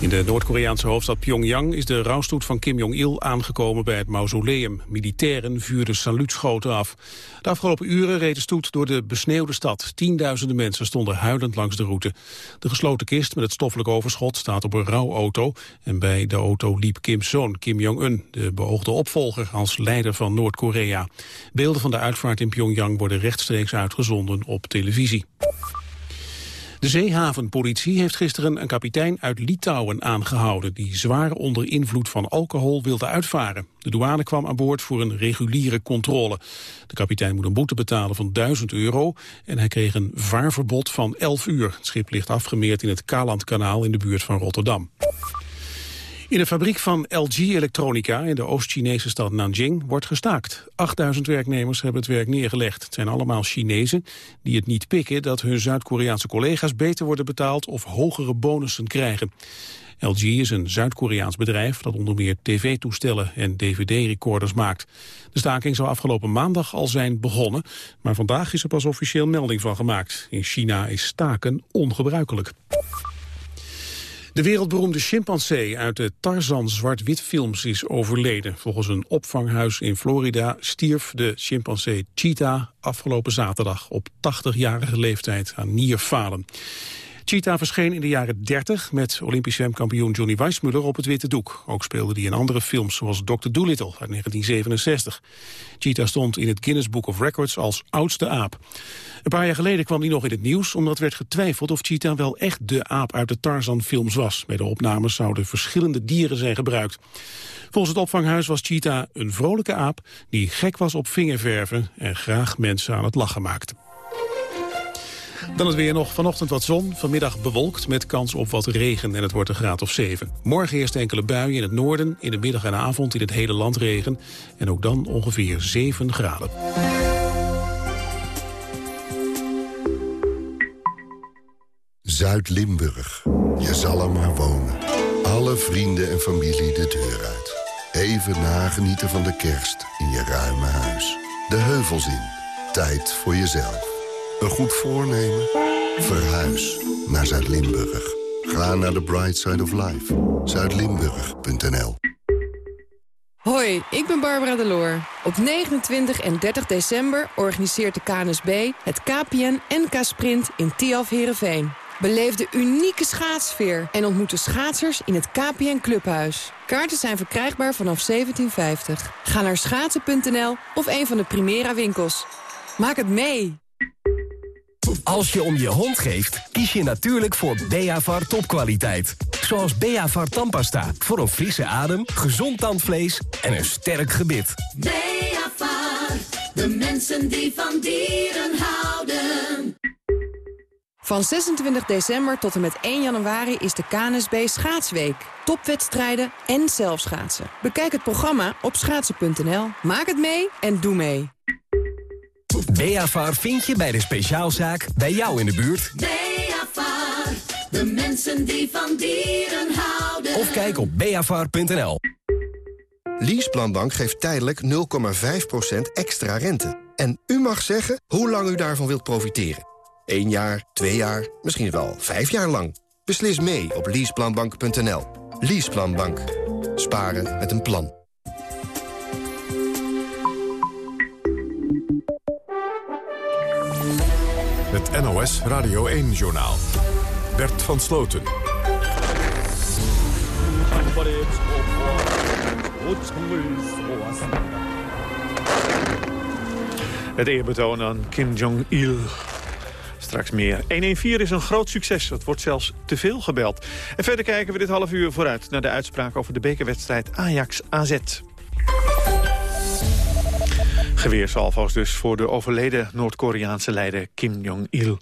In de Noord-Koreaanse hoofdstad Pyongyang is de rouwstoet van Kim Jong-il aangekomen bij het mausoleum. Militairen vuurden saluutschoten af. De afgelopen uren reed de stoet door de besneeuwde stad. Tienduizenden mensen stonden huilend langs de route. De gesloten kist met het stoffelijk overschot staat op een rouwauto. En bij de auto liep Kims zoon Kim Jong-un, de beoogde opvolger als leider van Noord-Korea. Beelden van de uitvaart in Pyongyang worden rechtstreeks uitgezonden op televisie. De zeehavenpolitie heeft gisteren een kapitein uit Litouwen aangehouden... die zwaar onder invloed van alcohol wilde uitvaren. De douane kwam aan boord voor een reguliere controle. De kapitein moet een boete betalen van 1000 euro... en hij kreeg een vaarverbod van 11 uur. Het schip ligt afgemeerd in het Kalandkanaal in de buurt van Rotterdam. In de fabriek van LG Electronica in de Oost-Chinese stad Nanjing wordt gestaakt. 8000 werknemers hebben het werk neergelegd. Het zijn allemaal Chinezen die het niet pikken dat hun Zuid-Koreaanse collega's beter worden betaald of hogere bonussen krijgen. LG is een Zuid-Koreaans bedrijf dat onder meer tv-toestellen en dvd-recorders maakt. De staking zou afgelopen maandag al zijn begonnen, maar vandaag is er pas officieel melding van gemaakt. In China is staken ongebruikelijk. De wereldberoemde chimpansee uit de Tarzan zwart-wit films is overleden. Volgens een opvanghuis in Florida stierf de chimpansee Cheetah afgelopen zaterdag op 80-jarige leeftijd aan nierfalen. Cheetah verscheen in de jaren 30 met Olympisch zwemkampioen Johnny Weissmuller op het witte doek. Ook speelde hij in andere films zoals Dr. Dolittle uit 1967. Cheetah stond in het Guinness Book of Records als oudste aap. Een paar jaar geleden kwam hij nog in het nieuws omdat werd getwijfeld of Cheetah wel echt de aap uit de Tarzan-films was. Bij de opnames zouden verschillende dieren zijn gebruikt. Volgens het opvanghuis was Cheetah een vrolijke aap die gek was op vingerverven en graag mensen aan het lachen maakte. Dan het weer nog. Vanochtend wat zon, vanmiddag bewolkt met kans op wat regen en het wordt een graad of 7. Morgen eerst enkele buien in het noorden, in de middag en avond in het hele land regen. En ook dan ongeveer 7 graden. Zuid-Limburg. Je zal er maar wonen. Alle vrienden en familie de deur uit. Even nagenieten van de kerst in je ruime huis. De heuvels in. Tijd voor jezelf. Een goed voornemen? Verhuis naar Zuid-Limburg. Ga naar de Bright Side of Life. Zuidlimburg.nl Hoi, ik ben Barbara Deloor. Op 29 en 30 december organiseert de KNSB het KPN NK Sprint in Tiaf Herenveen. Beleef de unieke schaatsfeer en ontmoet de schaatsers in het KPN Clubhuis. Kaarten zijn verkrijgbaar vanaf 1750. Ga naar schaatsen.nl of een van de Primera winkels. Maak het mee! Als je om je hond geeft, kies je natuurlijk voor Beavar topkwaliteit. Zoals Beavar tandpasta, voor een frisse adem, gezond tandvlees en een sterk gebit. Beavar, de mensen die van dieren houden. Van 26 december tot en met 1 januari is de KNSB Schaatsweek. Topwedstrijden en zelfschaatsen. Bekijk het programma op schaatsen.nl. Maak het mee en doe mee. Beafar vind je bij de speciaalzaak bij jou in de buurt. Beavar, de mensen die van dieren houden. Of kijk op beafar.nl. Leaseplanbank geeft tijdelijk 0,5% extra rente. En u mag zeggen hoe lang u daarvan wilt profiteren. 1 jaar, 2 jaar, misschien wel 5 jaar lang. Beslis mee op leaseplanbank.nl. Leaseplanbank. Sparen met een plan. NOS Radio 1-journaal. Bert van Sloten. Het eerbetoon aan Kim Jong-il. Straks meer. 114 is een groot succes. Het wordt zelfs te veel gebeld. En verder kijken we dit half uur vooruit naar de uitspraak over de bekerwedstrijd Ajax-AZ. Geweersalvo's dus voor de overleden Noord-Koreaanse leider Kim Jong-il.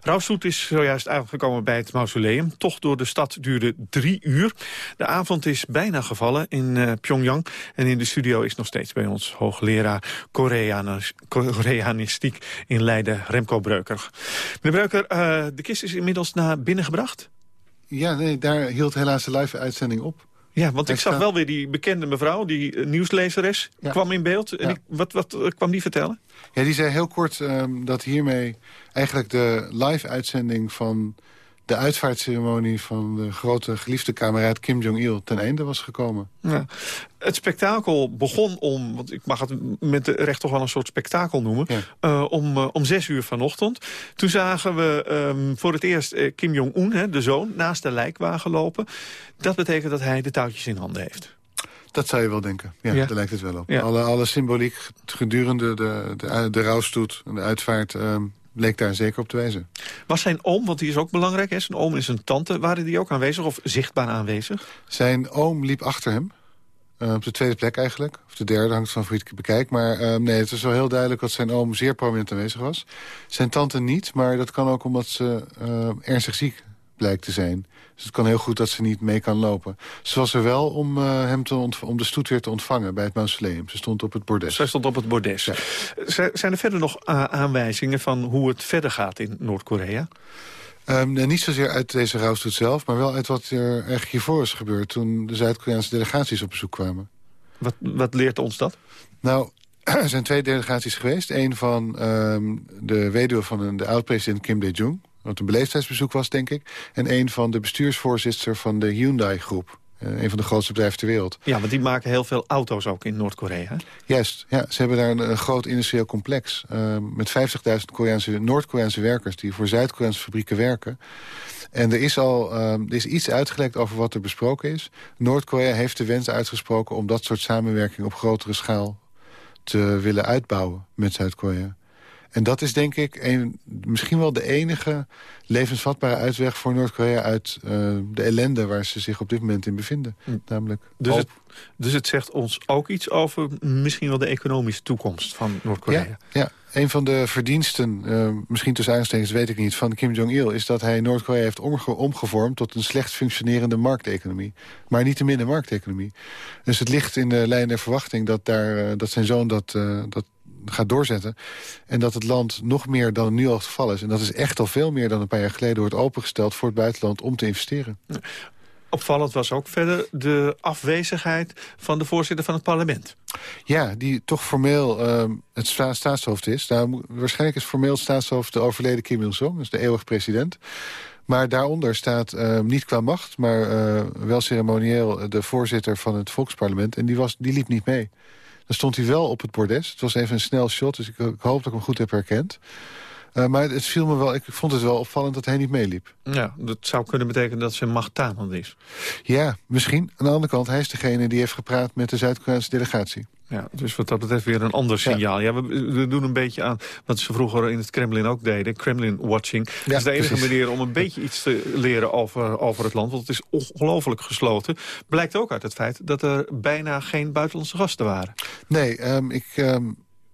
Rouwstoet is zojuist aangekomen bij het mausoleum. Toch door de stad duurde drie uur. De avond is bijna gevallen in uh, Pyongyang. En in de studio is nog steeds bij ons hoogleraar Koreanistiek in Leiden, Remco Breuker. Meneer Breuker, uh, de kist is inmiddels naar binnen gebracht? Ja, nee, daar hield helaas de live-uitzending op. Ja, want ik zag staat- wel weer die bekende mevrouw, die eh, nieuwslezeres, Ja. kwam in beeld. En Ja. ik, wat, wat eh, kwam die vertellen? Ja, die zei heel kort ehm, dat hiermee eigenlijk de live-uitzending van de uitvaartceremonie van de grote geliefde kameraad Kim Jong-il ten einde was gekomen. Ja. Het spektakel begon om, want ik mag het met de recht toch wel een soort spektakel noemen, Ja. eh, om, eh, om zes uur vanochtend. Toen zagen we ehm, voor het eerst eh, Kim Jong-un, de zoon, naast de lijkwagen lopen. Dat betekent dat hij de touwtjes in handen heeft. Dat zou je wel denken. Ja, Ja. daar lijkt het wel op. Ja. Alle, alle symboliek gedurende de, de, de rouwstoet en de uitvaart ehm, bleek daar zeker op te wijzen. Was zijn oom, want die is ook belangrijk, hè? zijn oom en zijn tante, waren die ook aanwezig of zichtbaar aanwezig? Zijn oom liep achter hem. eh, op de tweede plek eigenlijk. Of de derde, hangt van hoe je het bekijkt. Maar ehm, nee, het is wel heel duidelijk dat zijn oom zeer prominent aanwezig was. Zijn tante niet, maar dat kan ook omdat ze eh, ernstig ziek blijkt te zijn. Dus het kan heel goed dat ze niet mee kan lopen. Ze was er wel om, eh, hem te om de stoet weer te ontvangen bij het mausoleum. Ze stond op het bordes. Zij stond op het bordes. Ja. Zijn er verder nog eh, aanwijzingen van hoe het verder gaat in Noord-Korea? Ehm, niet zozeer uit deze rouwstoet zelf, maar wel uit wat er eigenlijk hiervoor is gebeurd... toen de Zuid-Koreaanse delegaties op bezoek kwamen. Wat, wat leert ons dat? Nou, er zijn twee delegaties geweest. Eén van ehm, de weduwe van de oud-president Kim Dae-jung... wat een beleefdheidsbezoek was, denk ik. En één van de bestuursvoorzitter van de Hyundai-groep. eh, een van de grootste bedrijven ter wereld. Ja, want die maken heel veel auto's ook in Noord-Korea. Juist, ja, ze hebben daar een, een groot industrieel complex... ehm, met 50.000 Koreaanse, Noord-Koreaanse werkers... die voor Zuid-Koreaanse fabrieken werken. En er is al ehm, er is iets uitgelekt over wat er besproken is. Noord-Korea heeft de wens uitgesproken... om dat soort samenwerking op grotere schaal te willen uitbouwen met Zuid-Korea. En dat is denk ik een, misschien wel de enige levensvatbare uitweg voor Noord-Korea... uit eh, de ellende waar ze zich op dit moment in bevinden. Namelijk Dus het, dus het zegt ons ook iets over misschien wel de economische toekomst van Noord-Korea. Ja, ja, een van de verdiensten, eh, misschien tussen aanstekens weet ik niet... van Kim Jong-il is dat hij Noord-Korea heeft omge- omgevormd... tot een slecht functionerende markteconomie. Maar niet te min een markteconomie. Dus het ligt in de lijn der verwachting dat, daar, eh, dat zijn zoon dat, dat gaat doorzetten. En dat het land nog meer dan nu al het geval is... en dat is echt al veel meer dan een paar jaar geleden... wordt opengesteld voor het buitenland om te investeren. Opvallend was ook verder de afwezigheid van de voorzitter van het parlement. Ja, die toch formeel ehm, het sta- staatshoofd is. Nou, waarschijnlijk is formeel het staatshoofd de overleden Kim Il-sung. Dus de eeuwig president. Maar daaronder staat, ehm, niet qua macht, maar eh, wel ceremonieel... de voorzitter van het volksparlement. En die, was, die liep niet mee. Dan stond hij wel op het bordes. Het was even een snel shot, dus ik, ik hoop dat ik hem goed heb herkend. Eh, maar het viel me wel, ik vond het wel opvallend dat hij niet meeliep. Ja, dat zou kunnen betekenen dat zijn macht tanend is. Ja, misschien. Aan de andere kant, hij is degene die heeft gepraat met de Zuid-Koreaanse delegatie. Ja, dus wat dat betreft weer een ander signaal. Ja. we, we doen een beetje aan wat ze vroeger in het Kremlin ook deden. Kremlin-watching. dat is de enige precies. manier om een beetje iets te leren over, over het land. Want het is ongelooflijk gesloten. Blijkt ook uit het feit dat er bijna geen buitenlandse gasten waren. Nee, ehm, ik ehm,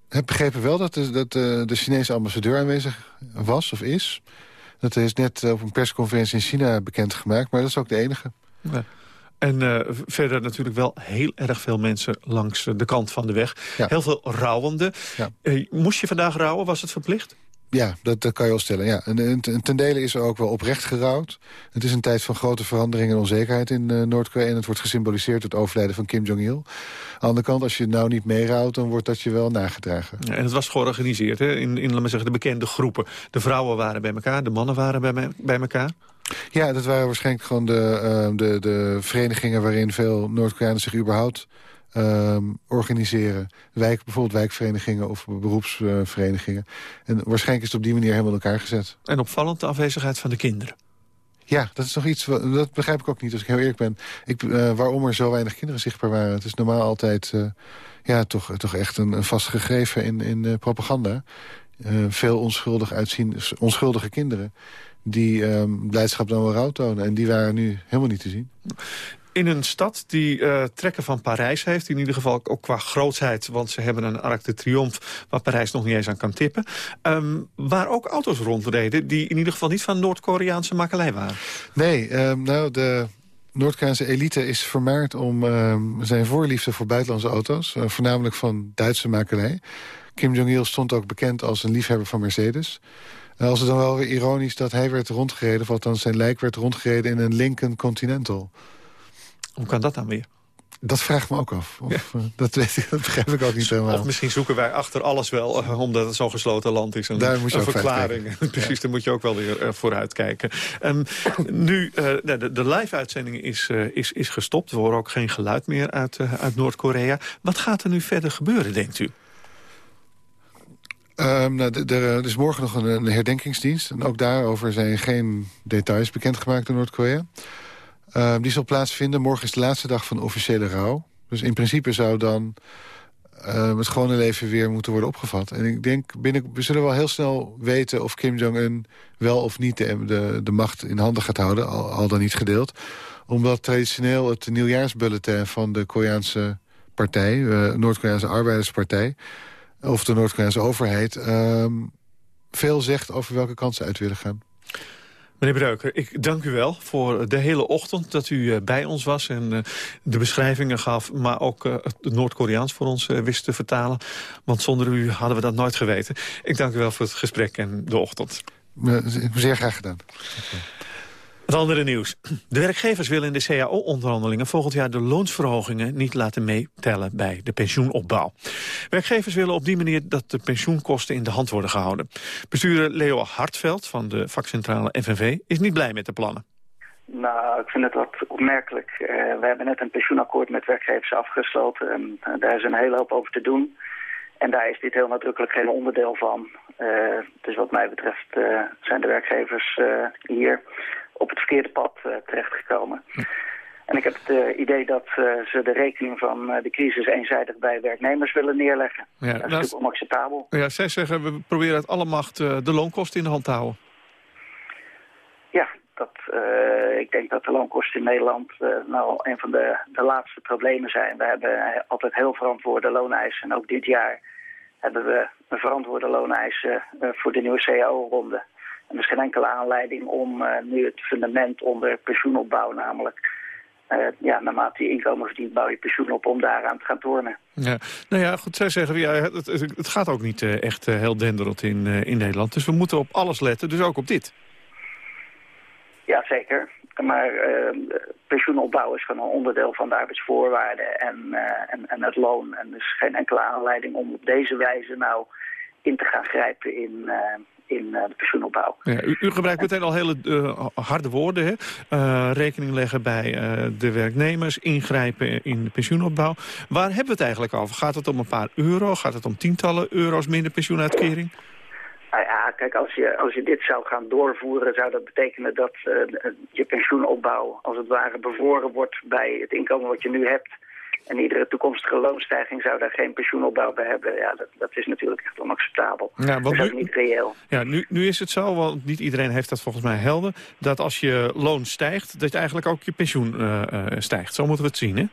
heb begrepen wel dat, de, dat de, de Chinese ambassadeur aanwezig was of is. Dat is net op een persconferentie in China bekendgemaakt, maar dat is ook de enige. Ja. En eh, verder natuurlijk wel heel erg veel mensen langs eh, de kant van de weg. Ja. Heel veel rouwende. Ja. Eh, moest je vandaag rouwen? Was het verplicht? Ja, dat, dat kan je wel stellen. Ja. En, en, en ten dele is er ook wel oprecht gerouwd. Het is een tijd van grote veranderingen en onzekerheid in eh, Noord-Korea. En het wordt gesymboliseerd door het overlijden van Kim Jong-il. Aan de andere kant, als je nou niet meerouwt, dan wordt dat je wel nagedragen. Ja, en het was georganiseerd hè? in, in laat maar zeggen, de bekende groepen. De vrouwen waren bij elkaar, de mannen waren bij, me- bij elkaar. Ja, dat waren waarschijnlijk gewoon de, eh, de, de verenigingen... waarin veel Noord-Koreanen zich überhaupt ehm, organiseren. Wijk, bijvoorbeeld wijkverenigingen of beroepsverenigingen. En waarschijnlijk is het op die manier helemaal in elkaar gezet. En opvallend de afwezigheid van de kinderen. Ja, dat is toch iets, dat begrijp ik ook niet als ik heel eerlijk ben. Ik, eh, waarom er zo weinig kinderen zichtbaar waren. Het is normaal altijd eh, ja, toch, toch echt een, een vast gegeven in, in eh, propaganda. Veel onschuldig uitzien, onschuldige kinderen... die ehm, blijdschap dan wel rouw tonen. En die waren nu helemaal niet te zien. In een stad die eh, trekken van Parijs heeft. In ieder geval ook qua grootsheid. Want ze hebben een Arc de Triomphe waar Parijs nog niet eens aan kan tippen. ehm, waar ook auto's rondreden die in ieder geval niet van Noord-Koreaanse makelij waren. Nee, ehm, nou, de Noord-Koreaanse elite is vermaard om ehm, zijn voorliefde voor buitenlandse auto's. eh, voornamelijk van Duitse makelij. Kim Jong-il stond ook bekend als een liefhebber van Mercedes. Uh, als het dan wel weer ironisch dat hij werd rondgereden... of althans zijn lijk werd rondgereden in een Lincoln Continental. Hoe kan dat dan weer? Dat vraagt me ook af. Of, dat, weet ik, dat begrijp ik ook niet helemaal. Of misschien zoeken wij achter alles wel, omdat het zo'n gesloten land is. Een, Daar moet je een verklaring. Precies, daar moet je ook wel weer vooruit kijken. Um, nu, de, de live-uitzending is, is, is gestopt. We horen ook geen geluid meer uit, uit Noord-Korea. Wat gaat er nu verder gebeuren, denkt u? Um, nou, er is morgen nog een, een, herdenkingsdienst. En ook daarover zijn geen details bekendgemaakt door Noord-Korea. Um, die zal plaatsvinden. Morgen is de laatste dag van officiële rouw. Dus in principe zou dan uh, het gewone leven weer moeten worden opgevat. En ik denk, binnen, we zullen wel heel snel weten of Kim Jong-un wel of niet de, de, de, macht in handen gaat houden. Al, al dan niet gedeeld. Omdat traditioneel het nieuwjaarsbulletin van de Koreaanse partij, uh, Noord-Koreaanse Arbeiderspartij of de Noord-Koreaanse overheid... Um, veel zegt over welke kant ze uit willen gaan. Meneer Breuker, ik dank u wel voor de hele ochtend dat u uh, bij ons was... en uh, de beschrijvingen gaf, maar ook uh, het Noord-Koreaans voor ons wist te vertalen. Want zonder u hadden we dat nooit geweten. Ik dank u wel voor het gesprek en de ochtend. zeer graag gedaan. Het andere nieuws. De werkgevers willen in de CAO-onderhandelingen volgend jaar de loonsverhogingen niet laten meetellen bij de pensioenopbouw. Werkgevers willen op die manier dat de pensioenkosten in de hand worden gehouden. Bestuurder Leo Hartveld van de vakcentrale FNV is niet blij met de plannen. Nou, ik vind het wat opmerkelijk. Uh, we hebben net een pensioenakkoord met werkgevers afgesloten en uh, daar is een hele hoop over te doen. En daar is dit heel nadrukkelijk geen onderdeel van. Uh, dus wat mij betreft zijn de werkgevers hier op het verkeerde pad uh, terechtgekomen. En ik heb het uh, idee dat uh, ze de rekening van de crisis eenzijdig bij werknemers willen neerleggen. Ja, dat is natuurlijk onacceptabel. Ja, zij zeggen we proberen uit alle macht de loonkosten in de hand te houden. Ja, dat, ik denk dat de loonkosten in Nederland nou een van de, de laatste problemen zijn. We hebben altijd heel verantwoorde looneisen. En ook dit jaar hebben we een verantwoorde looneisen voor de nieuwe CAO-ronde. En er is geen enkele aanleiding om uh, nu het fundament onder pensioenopbouw, namelijk uh, ja, naarmate je inkomen verdient, bouw je pensioen op om daaraan te gaan tornen. Ja, nou ja, goed, zij zeggen, ja, het, het gaat ook niet uh, echt heel denderend in, in Nederland. Dus we moeten op alles letten, dus ook op dit. Ja, zeker. Maar pensioenopbouw is gewoon een onderdeel van de arbeidsvoorwaarden en, en, en het loon. En er is geen enkele aanleiding om op deze wijze nou in te gaan grijpen in in uh, de pensioenopbouw. Ja, u, u, gebruikt meteen al hele uh, harde woorden. Hè? Uh, rekening leggen bij de werknemers, ingrijpen in de pensioenopbouw. Waar hebben we het eigenlijk over? Gaat het om een paar euro? Gaat het om tientallen euro's minder pensioenuitkering? Nou ja, kijk, als je, als je dit zou gaan doorvoeren... zou dat betekenen dat je pensioenopbouw als het ware bevoren wordt... bij het inkomen wat je nu hebt... En iedere toekomstige loonstijging zou daar geen pensioenopbouw bij hebben. Ja, dat, dat is natuurlijk echt onacceptabel. Ja, dat is nu, niet reëel. Ja, nu, nu is het zo, want niet iedereen heeft dat volgens mij helder... dat als je loon stijgt, dat je eigenlijk ook je pensioen uh, uh, stijgt. Zo moeten we het zien, hè?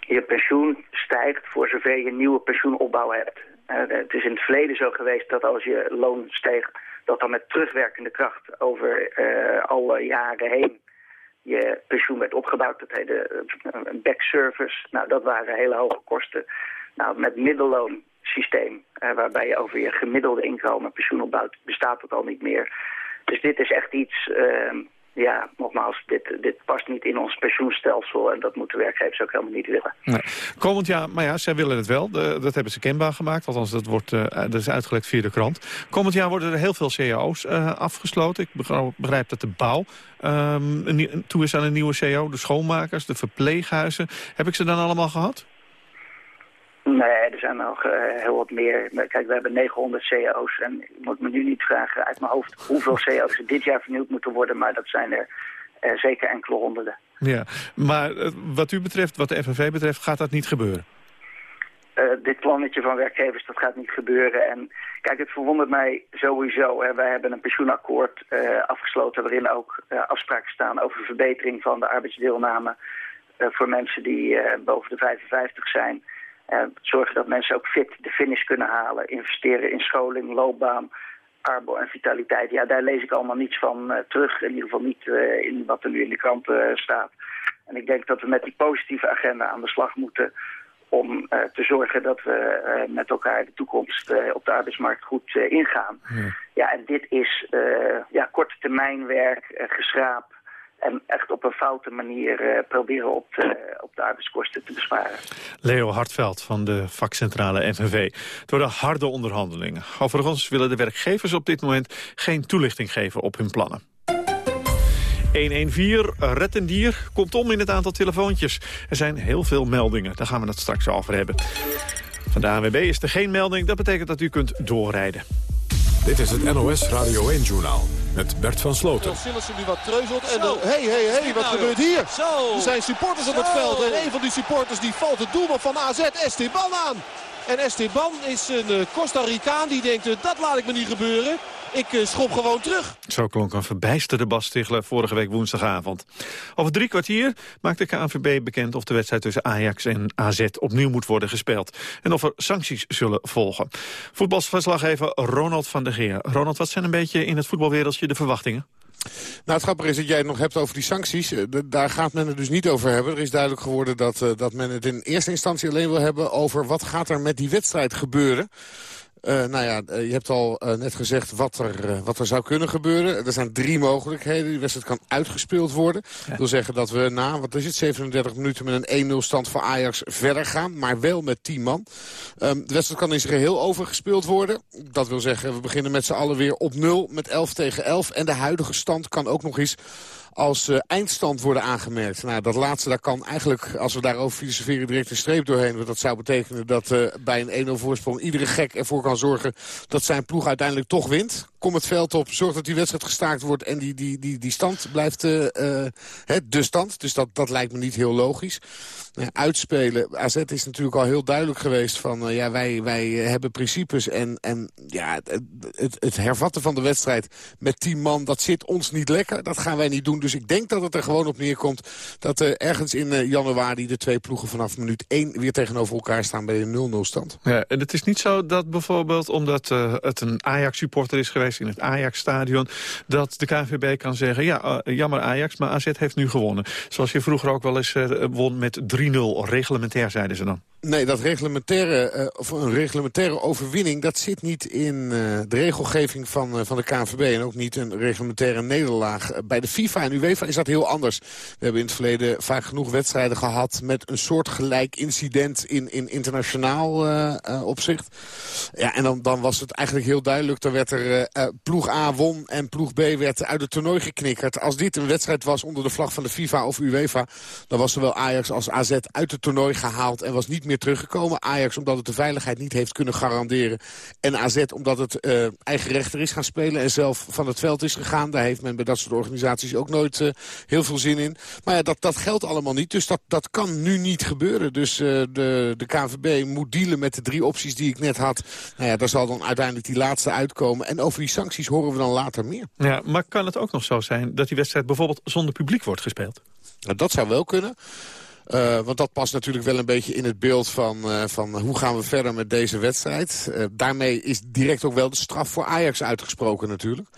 Je pensioen stijgt voor zover je nieuwe pensioenopbouw hebt. Uh, het is in het verleden zo geweest dat als je loon steeg... dat dan met terugwerkende kracht over alle jaren heen je pensioen werd opgebouwd. Dat heette eh, een backservice. Nou, dat waren hele hoge kosten. Nou, met middelloonsysteem, waarbij je over je gemiddelde inkomen pensioen opbouwt, bestaat dat al niet meer. Dus dit is echt iets, uh, ja, nogmaals, dit, dit past niet in ons pensioenstelsel en dat moeten werkgevers ook helemaal niet willen. Nee. Komend jaar, maar ja, zij willen het wel. Dat hebben ze kenbaar gemaakt, althans dat, wordt, uh, dat is uitgelegd via de krant. Komend jaar worden er heel veel cao's uh, afgesloten. Ik begrijp dat de bouw um, toe is aan een nieuwe cao, de schoonmakers, de verpleeghuizen. Heb ik ze dan allemaal gehad? Nee, er zijn nog uh, heel wat meer. Kijk, we hebben 900 CO's en ik moet me nu niet vragen uit mijn hoofd hoeveel CO's er dit jaar vernieuwd moeten worden, maar dat zijn er uh, zeker enkele honderden. Ja, maar uh, wat u betreft, wat de FNV betreft, gaat dat niet gebeuren? dit plannetje van werkgevers, dat gaat niet gebeuren. En kijk, het verwondert mij sowieso. Hè. Wij hebben een pensioenakkoord afgesloten waarin ook afspraken staan over verbetering van de arbeidsdeelname voor mensen die boven de 55 zijn. Uh, zorgen dat mensen ook fit de finish kunnen halen. Investeren in scholing, loopbaan, arbo en vitaliteit. Ja, daar lees ik allemaal niets van uh, terug. In ieder geval niet uh, in wat er nu in de krant staat. En ik denk dat we met die positieve agenda aan de slag moeten om te zorgen dat we met elkaar de toekomst op de arbeidsmarkt goed ingaan. Ja. ja. en dit is ja, korte termijn werk, geschraap, En echt op een foute manier proberen op de, op arbeidskosten te besparen. Leo Hartveld van de vakcentrale FNV. Door de harde onderhandelingen. Overigens willen de werkgevers op dit moment geen toelichting geven op hun plannen. 114, red een dier, komt om in het aantal telefoontjes. Er zijn heel veel meldingen, daar gaan we het straks over hebben. Van de ANWB is er geen melding, dat betekent dat u kunt doorrijden. Dit is het NOS Radio 1-journaal met Bert van Sloten. Sillissen nu wat treuzelt en de... Hé, hé, hé, wat nou, gebeurt hier? Zo. Er zijn supporters op het veld en een van die supporters die valt het doelman van AZ Esteban aan. En Esteban is een eh, Costa Ricaan die denkt, eh, dat laat ik me niet gebeuren. Ik eh, schop gewoon terug. Zo klonk een verbijsterde Bas Stigler vorige week woensdagavond. Over drie kwartier maakt de KNVB bekend of de wedstrijd tussen Ajax en AZ opnieuw moet worden gespeeld. En of er sancties zullen volgen. Voetbalverslaggever Ronald van der Geer. Ronald, wat zijn een beetje in het voetbalwereldje de verwachtingen? Nou, het grappige is dat jij het nog hebt over die sancties. Eh, daar gaat men het dus niet over hebben. Er is duidelijk geworden dat, uh, dat men het in eerste instantie alleen wil hebben... over wat gaat er met die wedstrijd gebeuren. Uh, nou ja, eh, je hebt al uh, net gezegd wat er, wat er zou kunnen gebeuren. Er zijn drie mogelijkheden. Die wedstrijd kan uitgespeeld worden. Dat wil zeggen dat we na, wat is het, 37 minuten met een 1-0 stand voor Ajax verder gaan. Maar wel met 10 man. Um, de wedstrijd kan in zijn geheel overgespeeld worden. Dat wil zeggen, we beginnen met z'n allen weer op 0 met 11 tegen 11. En de huidige stand kan ook nog eens als uh, eindstand worden aangemerkt. Nou, dat laatste, daar kan eigenlijk, als we daarover filosoferen, direct een streep doorheen. Want dat zou betekenen dat uh, bij een 1-0 voorsprong iedere gek ervoor kan zorgen dat zijn ploeg uiteindelijk toch wint. Kom het veld op, zorg dat die wedstrijd gestaakt wordt en die, die, die, die stand blijft uh, de stand. Dus dat, dat lijkt me niet heel logisch. Uitspelen, AZ is natuurlijk al heel duidelijk geweest van, ja, wij, wij hebben principes en, en ja, het, het, hervatten van de wedstrijd met tien man, dat zit ons niet lekker. Dat gaan wij niet doen. Dus ik denk dat het er gewoon op neerkomt dat ergens in uh, januari de twee ploegen vanaf minuut 1 weer tegenover elkaar staan bij een 0-0 stand. Ja, en het is niet zo dat bijvoorbeeld omdat uh, het een Ajax-supporter is geweest in het Ajax-stadion, dat de KNVB kan zeggen, ja, jammer Ajax, maar AZ heeft nu gewonnen. Zoals je vroeger ook wel eens won met 3-0, reglementair zeiden ze dan. Nee, dat reglementaire, uh, of een reglementaire overwinning... dat zit niet in uh, de regelgeving van, uh, van de KNVB... en ook niet een reglementaire nederlaag. bij de FIFA en UEFA is dat heel anders. We hebben in het verleden vaak genoeg wedstrijden gehad... met een soortgelijk incident in, in internationaal opzicht. Ja, en dan, dan was het eigenlijk heel duidelijk. Dan werd er ploeg A won en ploeg B werd uit het toernooi geknikkerd. Als dit een wedstrijd was onder de vlag van de FIFA of UEFA... dan was zowel Ajax als AZ uit het toernooi gehaald... en was niet meer teruggekomen. Ajax omdat het de veiligheid niet heeft kunnen garanderen. En AZ omdat het uh, eigen rechter is gaan spelen en zelf van het veld is gegaan. Daar heeft men bij dat soort organisaties ook nooit uh, heel veel zin in. Maar ja, dat, dat geldt allemaal niet. Dus dat, dat kan nu niet gebeuren. Dus uh, de, de KNVB moet dealen met de drie opties die ik net had. Nou ja, daar zal dan uiteindelijk die laatste uitkomen. En over die sancties horen we dan later meer. Ja, maar kan het ook nog zo zijn dat die wedstrijd bijvoorbeeld zonder publiek wordt gespeeld? Nou, dat zou wel kunnen. Uh, want dat past natuurlijk wel een beetje in het beeld van, uh, van hoe gaan we verder met deze wedstrijd. Daarmee is direct ook wel de straf voor Ajax uitgesproken natuurlijk.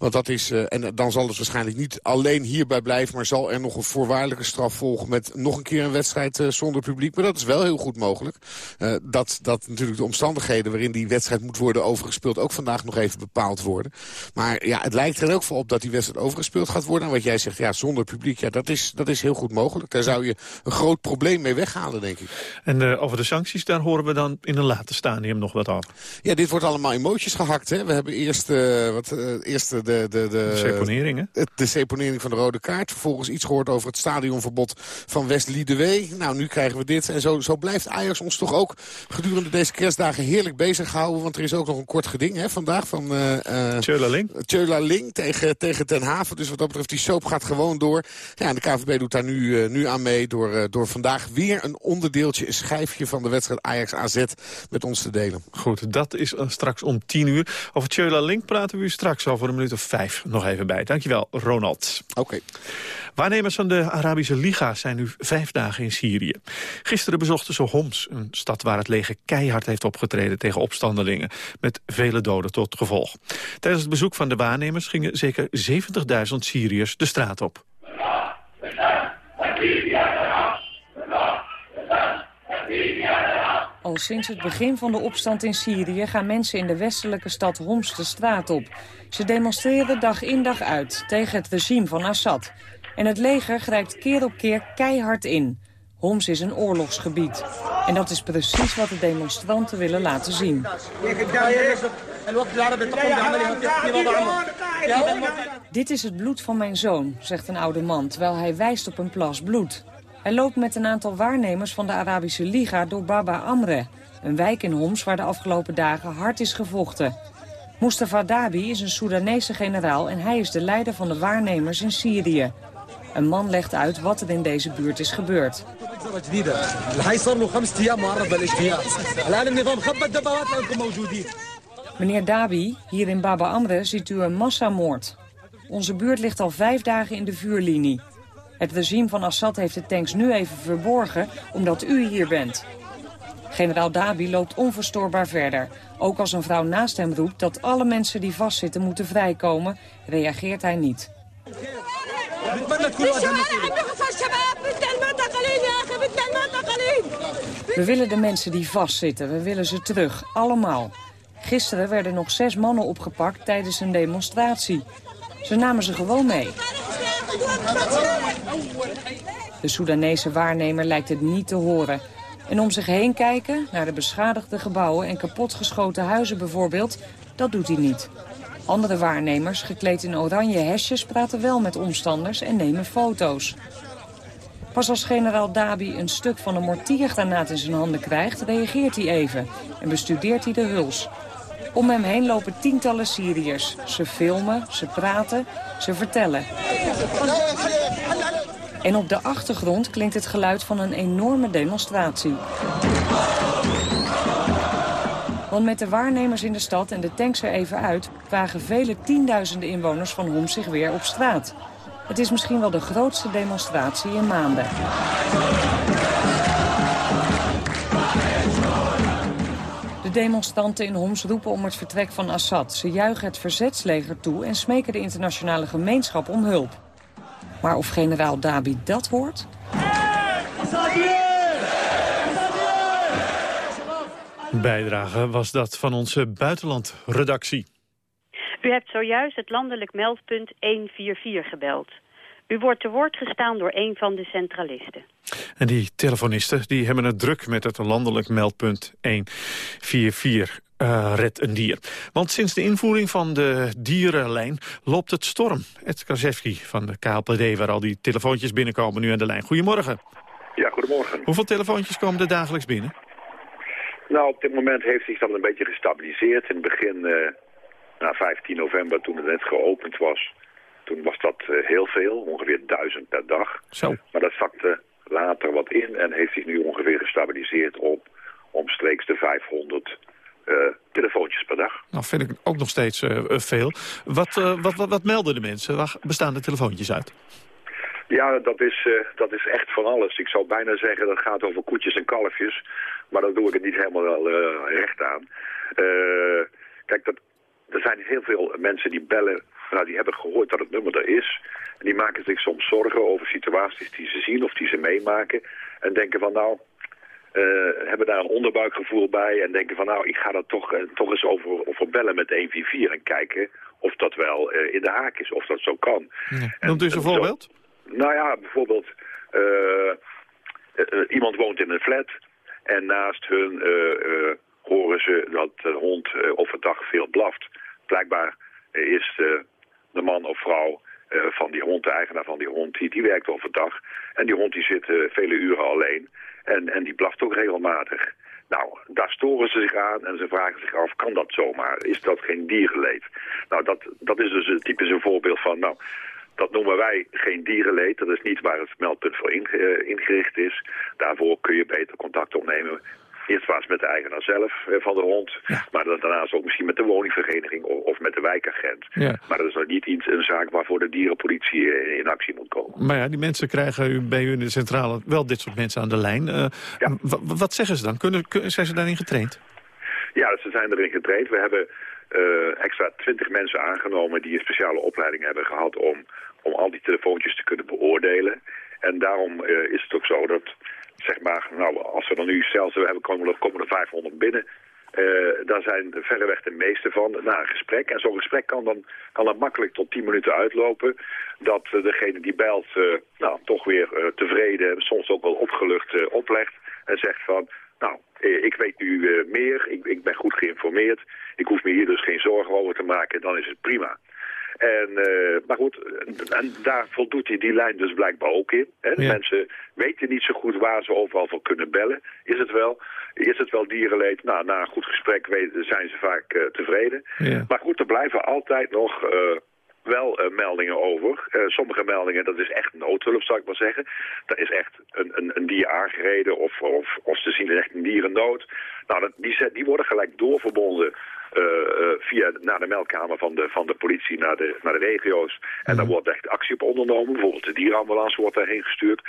Want dat is, uh, en dan zal het waarschijnlijk niet alleen hierbij blijven... maar zal er nog een voorwaardelijke straf volgen met nog een keer een wedstrijd uh, zonder publiek. Maar dat is wel heel goed mogelijk. Uh, dat, dat natuurlijk de omstandigheden waarin die wedstrijd moet worden overgespeeld... ook vandaag nog even bepaald worden. Maar ja, het lijkt er ook voor op dat die wedstrijd overgespeeld gaat worden. En wat jij zegt, ja, zonder publiek, ja, dat is, dat is heel goed mogelijk. Daar zou je een groot probleem mee weghalen, denk ik. En over de sancties, daar horen we dan in een later stadium nog wat over. Ja, dit wordt allemaal in mootjes gehakt. Hè? We hebben eerst, wat, eerst de de, de, de, seponering, hè? De seponering van de rode kaart. Vervolgens iets gehoord over het stadionverbod van West-Liedewee. Nou, nu krijgen we dit. En zo, zo blijft Ajax ons toch ook gedurende deze kerstdagen heerlijk bezig houden. Want er is ook nog een kort geding hè, vandaag van... Uh, Tjöla Ling. Tjöla Ling tegen, tegen Ten Haven. Dus wat dat betreft, die soap gaat gewoon door. Ja, en de KVB doet daar nu, uh, nu aan mee door, uh, door vandaag weer een onderdeeltje, een schijfje van de wedstrijd Ajax-AZ met ons te delen. Goed, dat is straks om tien uur. Over Tjöla Ling praten we u straks over een minuut of vijf nog even bij. Dankjewel, Ronald. Oké. Okay. Waarnemers van de Arabische Liga zijn nu vijf dagen in Syrië. Gisteren bezochten ze Homs, een stad waar het leger keihard heeft opgetreden tegen opstandelingen, met vele doden tot gevolg. Tijdens het bezoek van de waarnemers gingen zeker 70.000 Syriërs de straat op. Sinds het begin van de opstand in Syrië gaan mensen in de westelijke stad Homs de straat op. Ze demonstreren dag in dag uit tegen het regime van Assad. En het leger grijpt keer op keer keihard in. Homs is een oorlogsgebied. En dat is precies wat de demonstranten willen laten zien. Dit is het bloed van mijn zoon, zegt een oude man, terwijl hij wijst op een plas bloed. Hij loopt met een aantal waarnemers van de Arabische Liga door Baba Amre, een wijk in Homs waar de afgelopen dagen hard is gevochten. Mustafa Dabi is een Soedanese generaal en hij is de leider van de waarnemers in Syrië. Een man legt uit wat er in deze buurt is gebeurd. Meneer Dabi, hier in Baba Amre ziet u een massamoord. Onze buurt ligt al vijf dagen in de vuurlinie. Het regime van Assad heeft de tanks nu even verborgen omdat u hier bent. Generaal Dabi loopt onverstoorbaar verder. Ook als een vrouw naast hem roept dat alle mensen die vastzitten moeten vrijkomen, reageert hij niet. We willen de mensen die vastzitten, we willen ze terug, allemaal. Gisteren werden nog zes mannen opgepakt tijdens een demonstratie. Ze namen ze gewoon mee. De Soedanese waarnemer lijkt het niet te horen. En om zich heen kijken, naar de beschadigde gebouwen en kapotgeschoten huizen bijvoorbeeld, dat doet hij niet. Andere waarnemers, gekleed in oranje hesjes, praten wel met omstanders en nemen foto's. Pas als generaal Dabi een stuk van een mortiergranaat in zijn handen krijgt, reageert hij even en bestudeert hij de huls. Om hem heen lopen tientallen Syriërs. Ze filmen, ze praten, ze vertellen. En op de achtergrond klinkt het geluid van een enorme demonstratie. Want met de waarnemers in de stad en de tanks er even uit... wagen vele tienduizenden inwoners van Homs zich weer op straat. Het is misschien wel de grootste demonstratie in maanden. De demonstranten in Homs roepen om het vertrek van Assad. Ze juichen het verzetsleger toe en smeken de internationale gemeenschap om hulp. Maar of generaal Dabi dat hoort? Bijdrage was dat van onze buitenlandredactie. U hebt zojuist het landelijk meldpunt 144 gebeld. U wordt te woord gestaan door een van de centralisten. En die telefonisten die hebben het druk met het landelijk meldpunt 144. Uh, red een dier. Want sinds de invoering van de dierenlijn loopt het storm. Ed Kazewski van de KLPD, waar al die telefoontjes binnenkomen nu aan de lijn. Goedemorgen. Ja, goedemorgen. Hoeveel telefoontjes komen er dagelijks binnen? Nou, op dit moment heeft zich dat een beetje gestabiliseerd. In het begin, uh, na 15 november, toen het net geopend was... toen was dat uh, heel veel, ongeveer duizend per dag. Zo. Maar dat zakte later wat in en heeft zich nu ongeveer gestabiliseerd op omstreeks de 500 uh, telefoontjes per dag. Nou, vind ik ook nog steeds uh, veel. Wat, uh, wat, wat, wat, melden de mensen? Waar bestaan de telefoontjes uit? Ja, dat is, dat is echt van alles. Ik zou bijna zeggen dat het gaat over koetjes en kalfjes. Maar dan doe ik het niet helemaal recht aan. kijk, dat, er zijn heel veel mensen die bellen. Nou, die hebben gehoord dat het nummer er is. En die maken zich soms zorgen over situaties die ze zien of die ze meemaken. En denken van nou, uh, hebben daar een onderbuikgevoel bij en denken van nou, ik ga dat toch, uh, toch eens over, over bellen met 144 en kijken of dat wel uh, in de haak is, of dat zo kan. Ja. Noemt u eens een voorbeeld? Zo, nou ja, bijvoorbeeld iemand woont in een flat en naast hun horen ze dat de hond overdag veel blaft. Blijkbaar is de man of vrouw uh, van die hond, de eigenaar van die hond, die, die werkt overdag. En die hond die zit uh, vele uren alleen. En, en die blaft ook regelmatig. Nou, daar storen ze zich aan en ze vragen zich af, kan dat zomaar? Is dat geen dierenleed? Nou, dat, dat is dus een typisch een voorbeeld van, nou, dat noemen wij geen dierenleed. Dat is niet waar het meldpunt voor ingericht is. Daarvoor kun je beter contact opnemen Eerst was met de eigenaar zelf van de hond. Ja. Maar daarnaast ook misschien met de woningvereniging of, of met de wijkagent. Ja. Maar dat is nog niet iets, een zaak waarvoor de dierenpolitie in actie moet komen. Maar ja, die mensen krijgen bij u in de centrale wel dit soort mensen aan de lijn. Uh, ja. Wat zeggen ze dan? Kunnen, zijn ze daarin getraind? Ja, ze zijn erin getraind. We hebben uh, extra twintig mensen aangenomen die een speciale opleiding hebben gehad om, om al die telefoontjes te kunnen beoordelen. En daarom uh, is het ook zo dat zeg maar, nou, als we dan nu zelfs hebben, komen komen er 500 binnen. daar zijn verreweg de meeste van na een gesprek. En zo'n gesprek kan dan, kan makkelijk tot 10 minuten uitlopen. Dat degene die belt nou, toch weer tevreden, soms ook wel opgelucht oplegt. En zegt van, nou, ik weet nu meer, ik, ik ben goed geïnformeerd. Ik hoef me hier dus geen zorgen over te maken, dan is het prima. En, uh, maar goed, en daar voldoet hij die lijn dus blijkbaar ook in. Hè? De mensen weten niet zo goed waar ze overal voor kunnen bellen. Is het wel? Is het wel dierenleed? Nou, na een goed gesprek weten, zijn ze vaak uh, tevreden. Ja. Maar goed, er blijven altijd nog... Uh, wel uh, meldingen over. Uh, sommige meldingen, dat is echt noodhulp, zou ik maar zeggen. Daar is echt een, een, een dier aangereden of, of, of ze zien echt een dier in nood. Nou, dat, die, die worden gelijk doorverbonden via naar de meldkamer van de, van de politie naar de, naar de regio's. En daar wordt echt actie op ondernomen. Bijvoorbeeld de dierenambulance wordt daarheen gestuurd.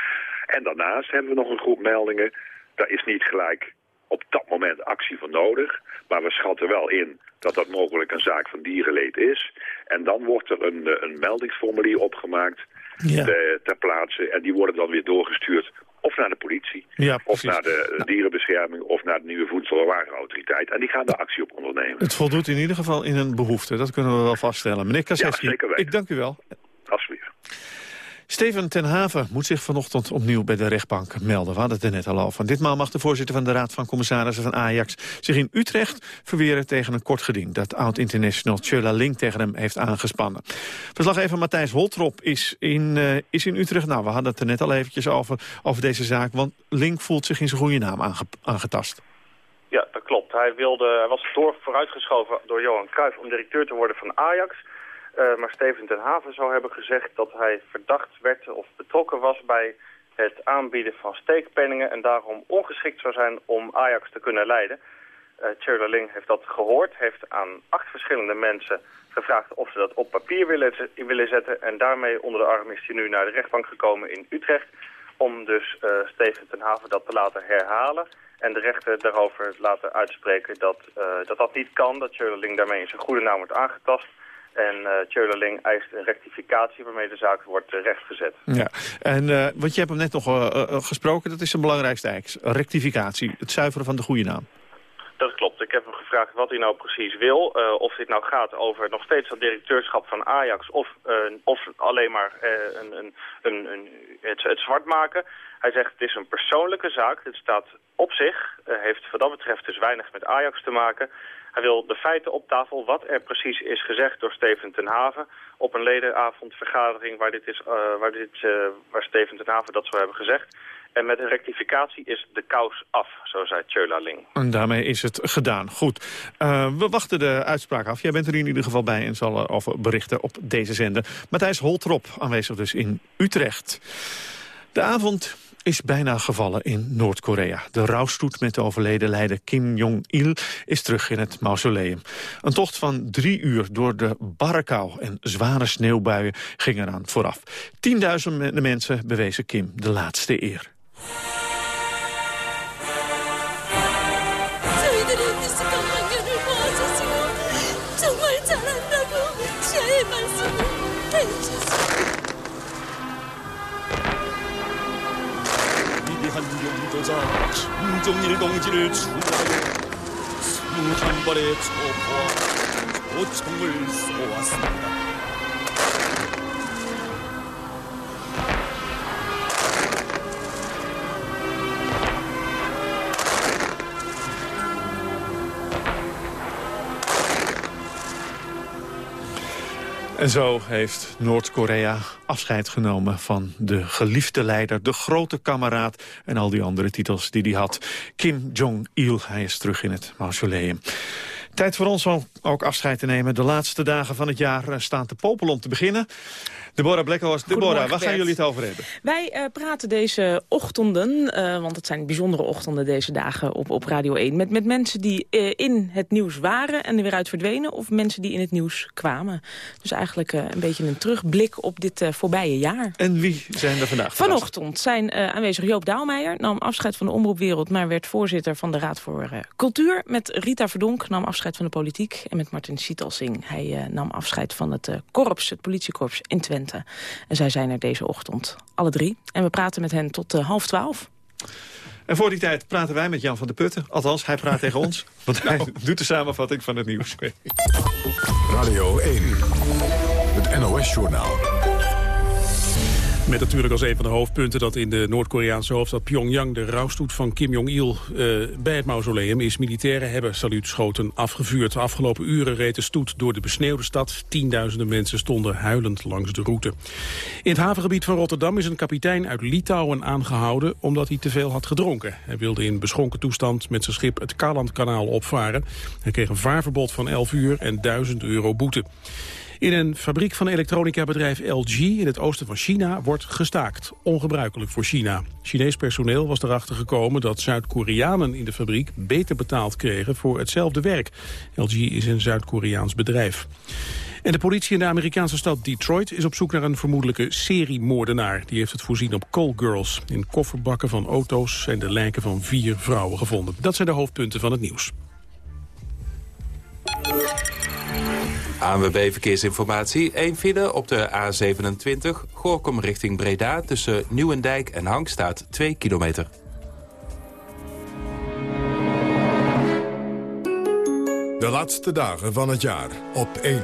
En daarnaast hebben we nog een groep meldingen. Daar is niet gelijk op dat moment actie voor nodig. Maar we schatten wel in dat dat mogelijk een zaak van dierenleed is. En dan wordt er een, een meldingsformulier opgemaakt ja. ter plaatse. En die worden dan weer doorgestuurd of naar de politie, ja, of naar de dierenbescherming, of naar de nieuwe voedsel- en warenautoriteit. En die gaan daar actie op ondernemen. Het voldoet in ieder geval in een behoefte, dat kunnen we wel vaststellen. Meneer Kaczewski, ja, ik dank u wel. Alsjeblieft. Steven ten Haven moet zich vanochtend opnieuw bij de rechtbank melden. We hadden het er net al over. Ditmaal mag de voorzitter van de Raad van Commissarissen van Ajax... zich in Utrecht verweren tegen een kort geding... dat oud-international Tjöla Link tegen hem heeft aangespannen. Verslaggever Matthijs Holtrop is in, uh, is in Utrecht. Nou, we hadden het er net al eventjes over, over deze zaak... want Link voelt zich in zijn goede naam aange, aangetast. Ja, dat klopt. Hij, wilde, hij was door, vooruitgeschoven door Johan Cruijff om directeur te worden van Ajax... Uh, maar Steven ten Haven zou hebben gezegd dat hij verdacht werd of betrokken was bij het aanbieden van steekpenningen en daarom ongeschikt zou zijn om Ajax te kunnen leiden. Uh, Ling heeft dat gehoord, heeft aan acht verschillende mensen gevraagd of ze dat op papier willen, willen zetten. En daarmee onder de arm is hij nu naar de rechtbank gekomen in Utrecht om dus uh, Steven ten Haven dat te laten herhalen. En de rechter daarover laten uitspreken dat dat, dat niet kan, dat Ling daarmee in zijn goede naam wordt aangetast. En uh, Ling eist een rectificatie waarmee de zaak wordt uh, rechtgezet. Ja, en uh, wat je hebt hem net nog gesproken, dat is de belangrijkste eis. Rectificatie, het zuiveren van de goede naam. Dat klopt. Ik heb hem gevraagd wat hij nou precies wil. of dit nou gaat over nog steeds het directeurschap van Ajax... of, of alleen maar een, een, een, een, het, het zwart maken. Hij zegt het is een persoonlijke zaak. Het staat op zich. heeft wat dat betreft dus weinig met Ajax te maken... Hij wil de feiten op tafel, wat er precies is gezegd door Steven ten Haven... op een ledenavondvergadering waar, dit is, uh, waar, dit, uh, waar Steven ten Haven dat zou hebben gezegd. En met een rectificatie is de kous af, zo zei Tjöla Ling. En daarmee is het gedaan. Goed. Uh, we wachten de uitspraak af. Jij bent er in ieder geval bij en zal erover berichten op deze zender. Matthijs Holtrop, aanwezig dus in Utrecht. De avond is bijna gevallen in Noord-Korea. De rouwstoet met de overleden leider Kim Jong-il is terug in het mausoleum. Een tocht van drie uur door de barre kou en zware sneeuwbuien ging eraan vooraf. Tienduizenden mensen bewezen Kim de laatste eer. 용도자 충종일 동지를 추하여 수한 발의 초포와 초총을 쏘았습니다. En zo heeft Noord-Korea afscheid genomen van de geliefde leider... de grote kameraad en al die andere titels die hij had. Kim Jong-il, hij is terug in het mausoleum. Tijd voor ons om ook afscheid te nemen. De laatste dagen van het jaar eh, staan te popelen om te beginnen. Deborah Blekkenhorst. Deborah, waar gaan jullie het over hebben? Wij uh, praten deze ochtenden, uh, want het zijn bijzondere ochtenden deze dagen op, op Radio 1... met, met mensen die uh, in het nieuws waren en er weer uit verdwenen... of mensen die in het nieuws kwamen. Dus eigenlijk een beetje een terugblik op dit voorbije jaar. En wie zijn er vandaag? Vanochtend zijn aanwezig Joop Daalmeijer, nam afscheid van de omroepwereld... maar werd voorzitter van de Raad voor Cultuur. Met Rita Verdonk nam afscheid van de politiek. En met Martin Sietelsing, hij nam afscheid van het korps, het politiekorps in Twente. En zij zijn er deze ochtend, alle drie. En we praten met hen tot uh, half twaalf. En voor die tijd praten wij met Jan van der Putten. Althans, hij praat tegen ons. Want hij Nou. doet de samenvatting van het nieuws. Radio 1, het NOS-journaal. Met natuurlijk als een van de hoofdpunten dat in de Noord-Koreaanse hoofdstad Pyongyang de rouwstoet van Kim Jong-il eh, bij het mausoleum is. Militairen hebben saluutschoten afgevuurd. De afgelopen uren reed de stoet door de besneeuwde stad. Tienduizenden mensen stonden huilend langs de route. In het havengebied van Rotterdam is een kapitein uit Litouwen aangehouden omdat hij te veel had gedronken. Hij wilde in beschonken toestand met zijn schip het Kalandkanaal opvaren. Hij kreeg een vaarverbod van 11 uur en 1000 euro boete. In een fabriek van elektronica-bedrijf LG in het oosten van China wordt gestaakt. Ongebruikelijk voor China. Chinees personeel was erachter gekomen dat Zuid-Koreanen in de fabriek beter betaald kregen voor hetzelfde werk. LG is een Zuid-Koreaans bedrijf. En de politie in de Amerikaanse stad Detroit is op zoek naar een vermoedelijke seriemoordenaar. Die heeft het voorzien op call girls. In kofferbakken van auto's zijn de lijken van vier vrouwen gevonden. Dat zijn de hoofdpunten van het nieuws. ANWB Verkeersinformatie. 1 file op de A27. Gorkum richting Breda. Tussen Nieuwendijk en Hank staat 2 kilometer. De laatste dagen van het jaar op 1.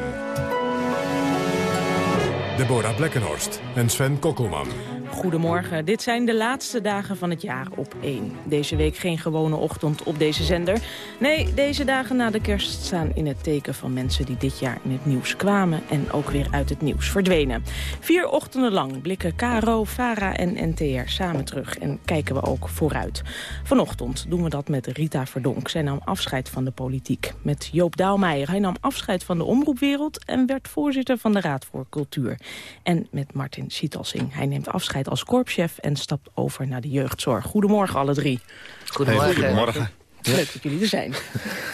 Deborah Blekkenhorst en Sven Kokkelman. Goedemorgen, dit zijn de laatste dagen van het jaar op 1. Deze week geen gewone ochtend op deze zender. Nee, deze dagen na de kerst staan in het teken van mensen die dit jaar in het nieuws kwamen... en ook weer uit het nieuws verdwenen. Vier ochtenden lang blikken KRO, VARA en NTR samen terug... en kijken we ook vooruit. Vanochtend doen we dat met Rita Verdonk. Zij nam afscheid van de politiek. Met Joop Daalmeijer. Hij nam afscheid van de omroepwereld... en werd voorzitter van de Raad voor Cultuur. En met Martin Sietelsing. Hij neemt afscheid als korpschef en stapt over naar de jeugdzorg. Goedemorgen alle drie. Goedemorgen. Hey, goedemorgen. Leuk dat jullie er zijn.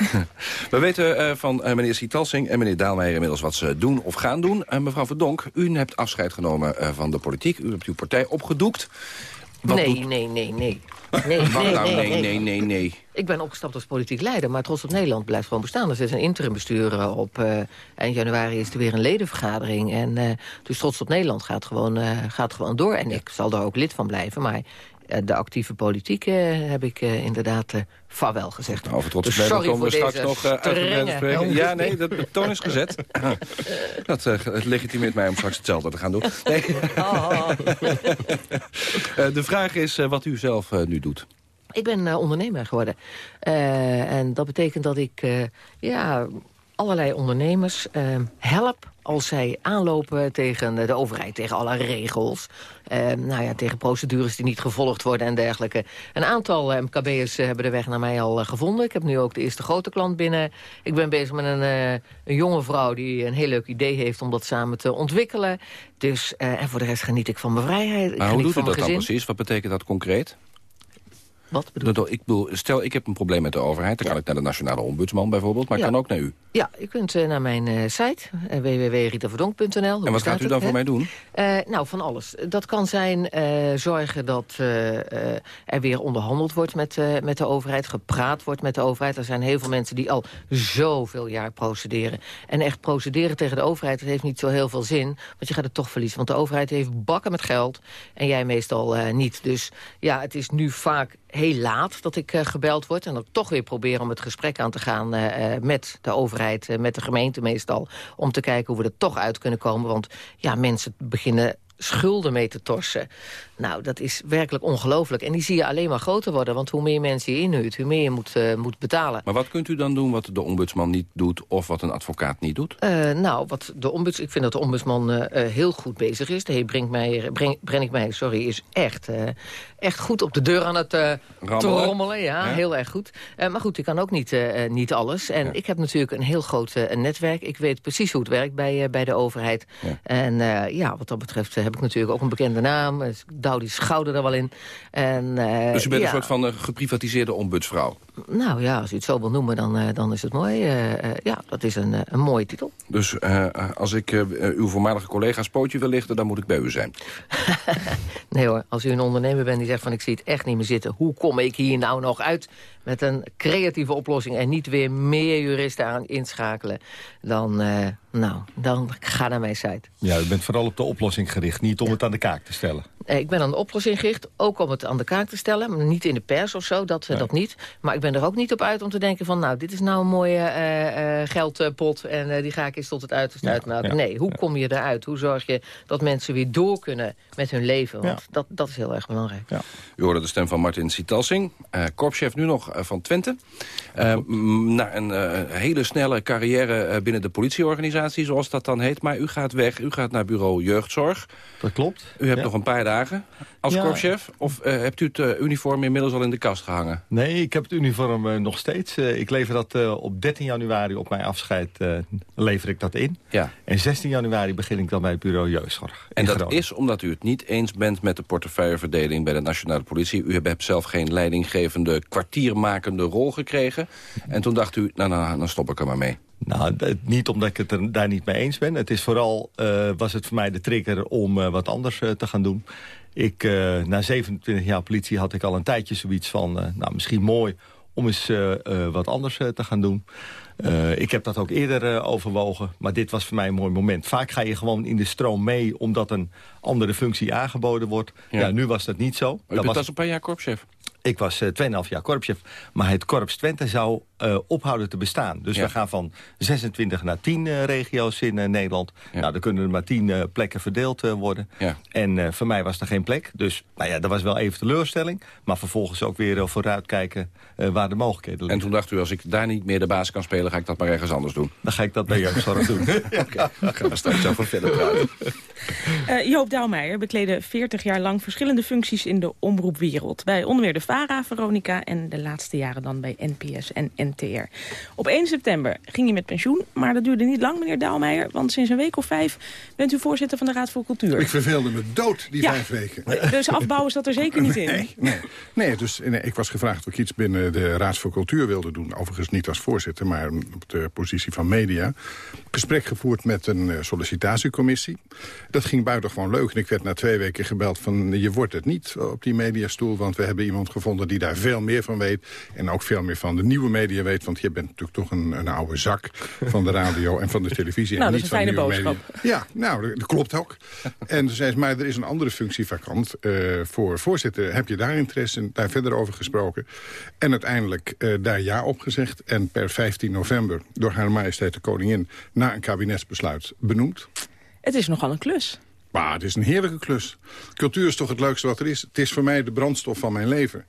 We weten uh, van uh, meneer Sietalsing en meneer Daalmeijer inmiddels wat ze doen of gaan doen. Uh, mevrouw Verdonk, u hebt afscheid genomen van de politiek. U hebt uw partij opgedoekt. Wat nee, doet... nee, nee, nee. Nee, nee, nou, nee, nee, nee, nee, nee. Ik ben opgestapt als politiek leider, maar Trots op Nederland blijft gewoon bestaan. Er zit een interimbestuur op. Uh, eind januari is er weer een ledenvergadering. En uh, dus Trots op Nederland gaat gewoon, uh, gaat gewoon door. En ik zal daar ook lid van blijven, maar de actieve politiek heb ik inderdaad vaarwel gezegd. Nou, over Trots dus Nederland komen we straks nog uitgebreid spreken. Ja, nee, dat de toon is gezet. dat legitimeert mij om straks hetzelfde te gaan doen. Nee. Oh. de vraag is wat u zelf nu doet. Ik ben uh, ondernemer geworden. Uh, en dat betekent dat ik uh, ja, allerlei ondernemers help als zij aanlopen tegen de overheid, tegen alle regels. nou ja, tegen procedures die niet gevolgd worden en dergelijke. Een aantal MKB'ers hebben de weg naar mij al gevonden. Ik heb nu ook de eerste grote klant binnen. Ik ben bezig met een, een jonge vrouw die een heel leuk idee heeft om dat samen te ontwikkelen. Dus, en voor de rest geniet ik van mijn vrijheid. Ik maar hoe doet u dat dan precies? Wat betekent dat concreet? Wat bedoel ik bedoel, stel, ik heb een probleem met de overheid. Dan kan ik naar de nationale ombudsman bijvoorbeeld, maar Ja. kan ook naar u. Ja, je kunt eh, naar mijn eh, site, uh, www.ritaverdonk.nl. En wat gaat u dan voor mij doen? Eh, nou, van alles. Dat kan zijn eh, zorgen dat eh, eh, er weer onderhandeld wordt met, eh, met de overheid, gepraat wordt met de overheid. Er zijn heel veel mensen die al zoveel jaar procederen. En echt procederen tegen de overheid, dat heeft niet zo heel veel zin. Want je gaat het toch verliezen. Want de overheid heeft bakken met geld en jij meestal eh, niet. Dus ja, het is nu vaak heel laat dat ik eh, gebeld word. En dat ik toch weer probeer om het gesprek aan te gaan eh, eh, met de overheid, met de gemeente meestal. Om te kijken hoe we er toch uit kunnen komen. Want ja, mensen beginnen schulden mee te torsen. Nou, dat is werkelijk ongelooflijk. En die zie je alleen maar groter worden. Want hoe meer mensen je inhuurt, hoe meer je moet, eh, moet betalen. Maar wat kunt u dan doen wat de ombudsman niet doet... of wat een advocaat niet doet? Eh, nou, wat de ombuds, ik vind dat de ombudsman eh, heel goed bezig is. De heer Brinkmeijer, Brink, Brenninkmeijer sorry, is echt, echt goed op de deur aan het Rammelen. trommelen. Ja, heel erg goed. Maar goed, ik kan ook niet, niet alles. En ik heb natuurlijk een heel groot netwerk. Ik weet precies hoe het werkt bij, bij de overheid. En ja, wat dat betreft eh, heb ik natuurlijk ook een bekende naam. Dus ik douw die schouder er wel in. En, eh, dus u bent ja, een soort van eh, geprivatiseerde ombudsvrouw. Nou ja, als u het zo wil noemen, dan, eh, dan is het mooi. Ja, dat is een, een mooie titel. Dus als ik uw voormalige collega's pootje wil lichten... dan moet ik bij u zijn. Nee hoor, als u een ondernemer bent die zegt van ik zie het echt niet meer zitten. Hoe kom ik hier nou nog uit met een creatieve oplossing... en niet weer meer juristen aan inschakelen? Dan, eh, nou, dan ga naar mijn site. Ja, u bent vooral op de oplossing gericht, niet om het aan de kaak te stellen. Eh, ik ben aan de oplossing gericht, ook om het aan de kaak te stellen. Maar niet in de pers of zo, dat, dat niet. Maar ik ben er ook niet op uit om te denken van... nou, dit is nou een mooie uh, uh, geldpot en die ga ik eens tot het uiterste ja, uitmelken. nee, hoe kom je eruit? Hoe zorg je dat mensen weer door kunnen met hun leven? Want dat, dat is heel erg belangrijk. U hoorde de stem van Martin Sitalsing, korpschef nu nog van Twente. na een hele snelle carrière binnen de politieorganisatie, zoals dat dan heet. Maar u gaat weg, u gaat naar bureau jeugdzorg. Dat klopt. U hebt nog een paar dagen als ja. korpschef? Of uh, hebt u het uh, uniform inmiddels al in de kast gehangen? Nee, ik heb het uniform uh, nog steeds. ik lever dat op 13 januari op mijn afscheid lever ik dat in. Ja. En 16 januari begin ik dan bij het bureau jeugdzorg. En dat is omdat u het niet eens bent met de portefeuilleverdeling bij de nationale politie. U hebt zelf geen leidinggevende, kwartiermakende rol gekregen. En toen dacht u, nou, nou dan stop ik er maar mee. Nou, niet omdat ik het er daar niet mee eens ben. Het is vooral, uh, was het voor mij de trigger om uh, wat anders uh, te gaan doen. Ik, na 27 jaar politie had ik al een tijdje zoiets van... nou, misschien mooi om eens wat anders te gaan doen. ik heb dat ook eerder overwogen, maar dit was voor mij een mooi moment. Vaak ga je gewoon in de stroom mee omdat een andere functie aangeboden wordt. Ja, ja nu was dat niet zo. U dat was een paar jaar korpschef. Ik was uh, 2,5 jaar korpschef. Maar het korps Twente zou uh, ophouden te bestaan. Dus ja. we gaan van 26 naar 10 uh, regio's in uh, Nederland. Ja. Nou, dan kunnen er maar 10 plekken verdeeld worden. Ja. En voor mij was er geen plek. Dus nou ja, dat was wel even teleurstelling. Maar vervolgens ook weer vooruitkijken waar de mogelijkheden liggen. En toen dacht u, als ik daar niet meer de baas kan spelen... ga ik dat maar ergens anders doen. Dan ga ik dat bij jeugdzorg doen. okay. Dan gaan we straks over verder praten. Joop Douwmeijer bekleedde 40 jaar lang verschillende functies in de omroepwereld. Bij onder meer de VARA, Veronica en de laatste jaren dan bij NPS en Op 1 september ging hij met pensioen, maar dat duurde niet lang, meneer Daalmeijer. Want sinds een week of vijf bent u voorzitter van de Raad voor Cultuur. Ik verveelde me dood die vijf weken. Dus afbouwen zat er zeker niet in? Nee, nee. nee dus nee, ik was gevraagd of ik iets binnen de Raad voor Cultuur wilde doen. Overigens niet als voorzitter, maar op de positie van media. Gesprek gevoerd met een uh, sollicitatiecommissie. Dat ging buitengewoon leuk. En ik werd na twee weken gebeld van je wordt het niet op die mediastoel. Want we hebben iemand gevonden die daar veel meer van weet. En ook veel meer van de nieuwe media weet. Want je bent natuurlijk toch een, een oude zak van de radio en van de televisie. nou, en niet dat is een fijne boodschap. Media. Ja, nou, dat klopt ook. en toen zei ze, maar er is een andere functie vakant. Uh, voor voorzitter heb je daar interesse in? Daar verder over gesproken. En uiteindelijk uh, daar ja op gezegd. En per 15 november door haar majesteit de koningin... na een kabinetsbesluit benoemd. Het is nogal een klus. Maar het is een heerlijke klus. Cultuur is toch het leukste wat er is. Het is voor mij de brandstof van mijn leven.